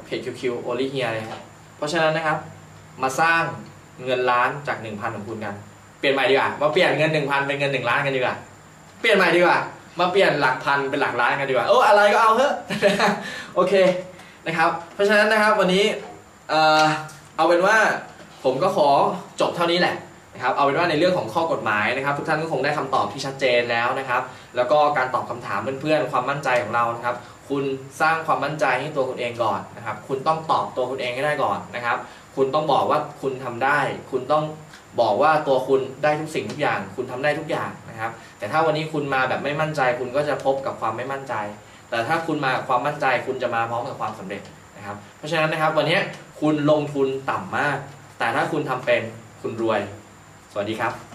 เพจ QQ โอลิเฮียเลยครับเพราะฉะนั้นนะครับ มาสร้างเงินล้านจาก 1,000 ของคุณกัน เปลี่ยนใหม่ดีกว่ามาเปลี่ยนเงิน 1,000 เป็นเงิน 1 ล้านกันดีกว่าเปลี่ยนใหม่ดีกว่ามาเปลี่ยนหลักพันเป็นหลักล้านกันดีกว่าโอ้อะไรก็เอาเถอะโอเคนะครับ เพราะฉะนั้นนะครับวันนี้เอาเป็นว่าผมก็ขอจบเท่านี้แหละ นะครับเอาเป็นว่าในเรื่องของข้อกฎหมายนะครับ ทุกท่านก็คงได้คำตอบที่ชัดเจนแล้วนะครับ แล้วก็การตอบคำถามเพื่อนๆ ความมั่นใจของเรานะครับ คุณสร้างความมั่นใจให้ตัวคุณเองก่อนนะครับ คุณต้องตอบตัวคุณเองให้ได้ก่อนนะครับ คุณต้องบอกว่าคุณทำได้ คุณต้องบอกว่าตัวคุณได้ทุกสิ่งทุกอย่าง คุณทำได้ทุกอย่างนะครับ แต่ถ้าวันนี้คุณมาแบบไม่มั่นใจ คุณก็จะพบกับความไม่มั่นใจ แต่ถ้าคุณมาความมั่นใจ คุณจะมาพร้อมกับความสำเร็จนะครับ เพราะฉะนั้นนะครับวันนี้คุณลงทุนต่ำมาก แต่ถ้าคุณทำเป็นคุณรวย วัสดีครับ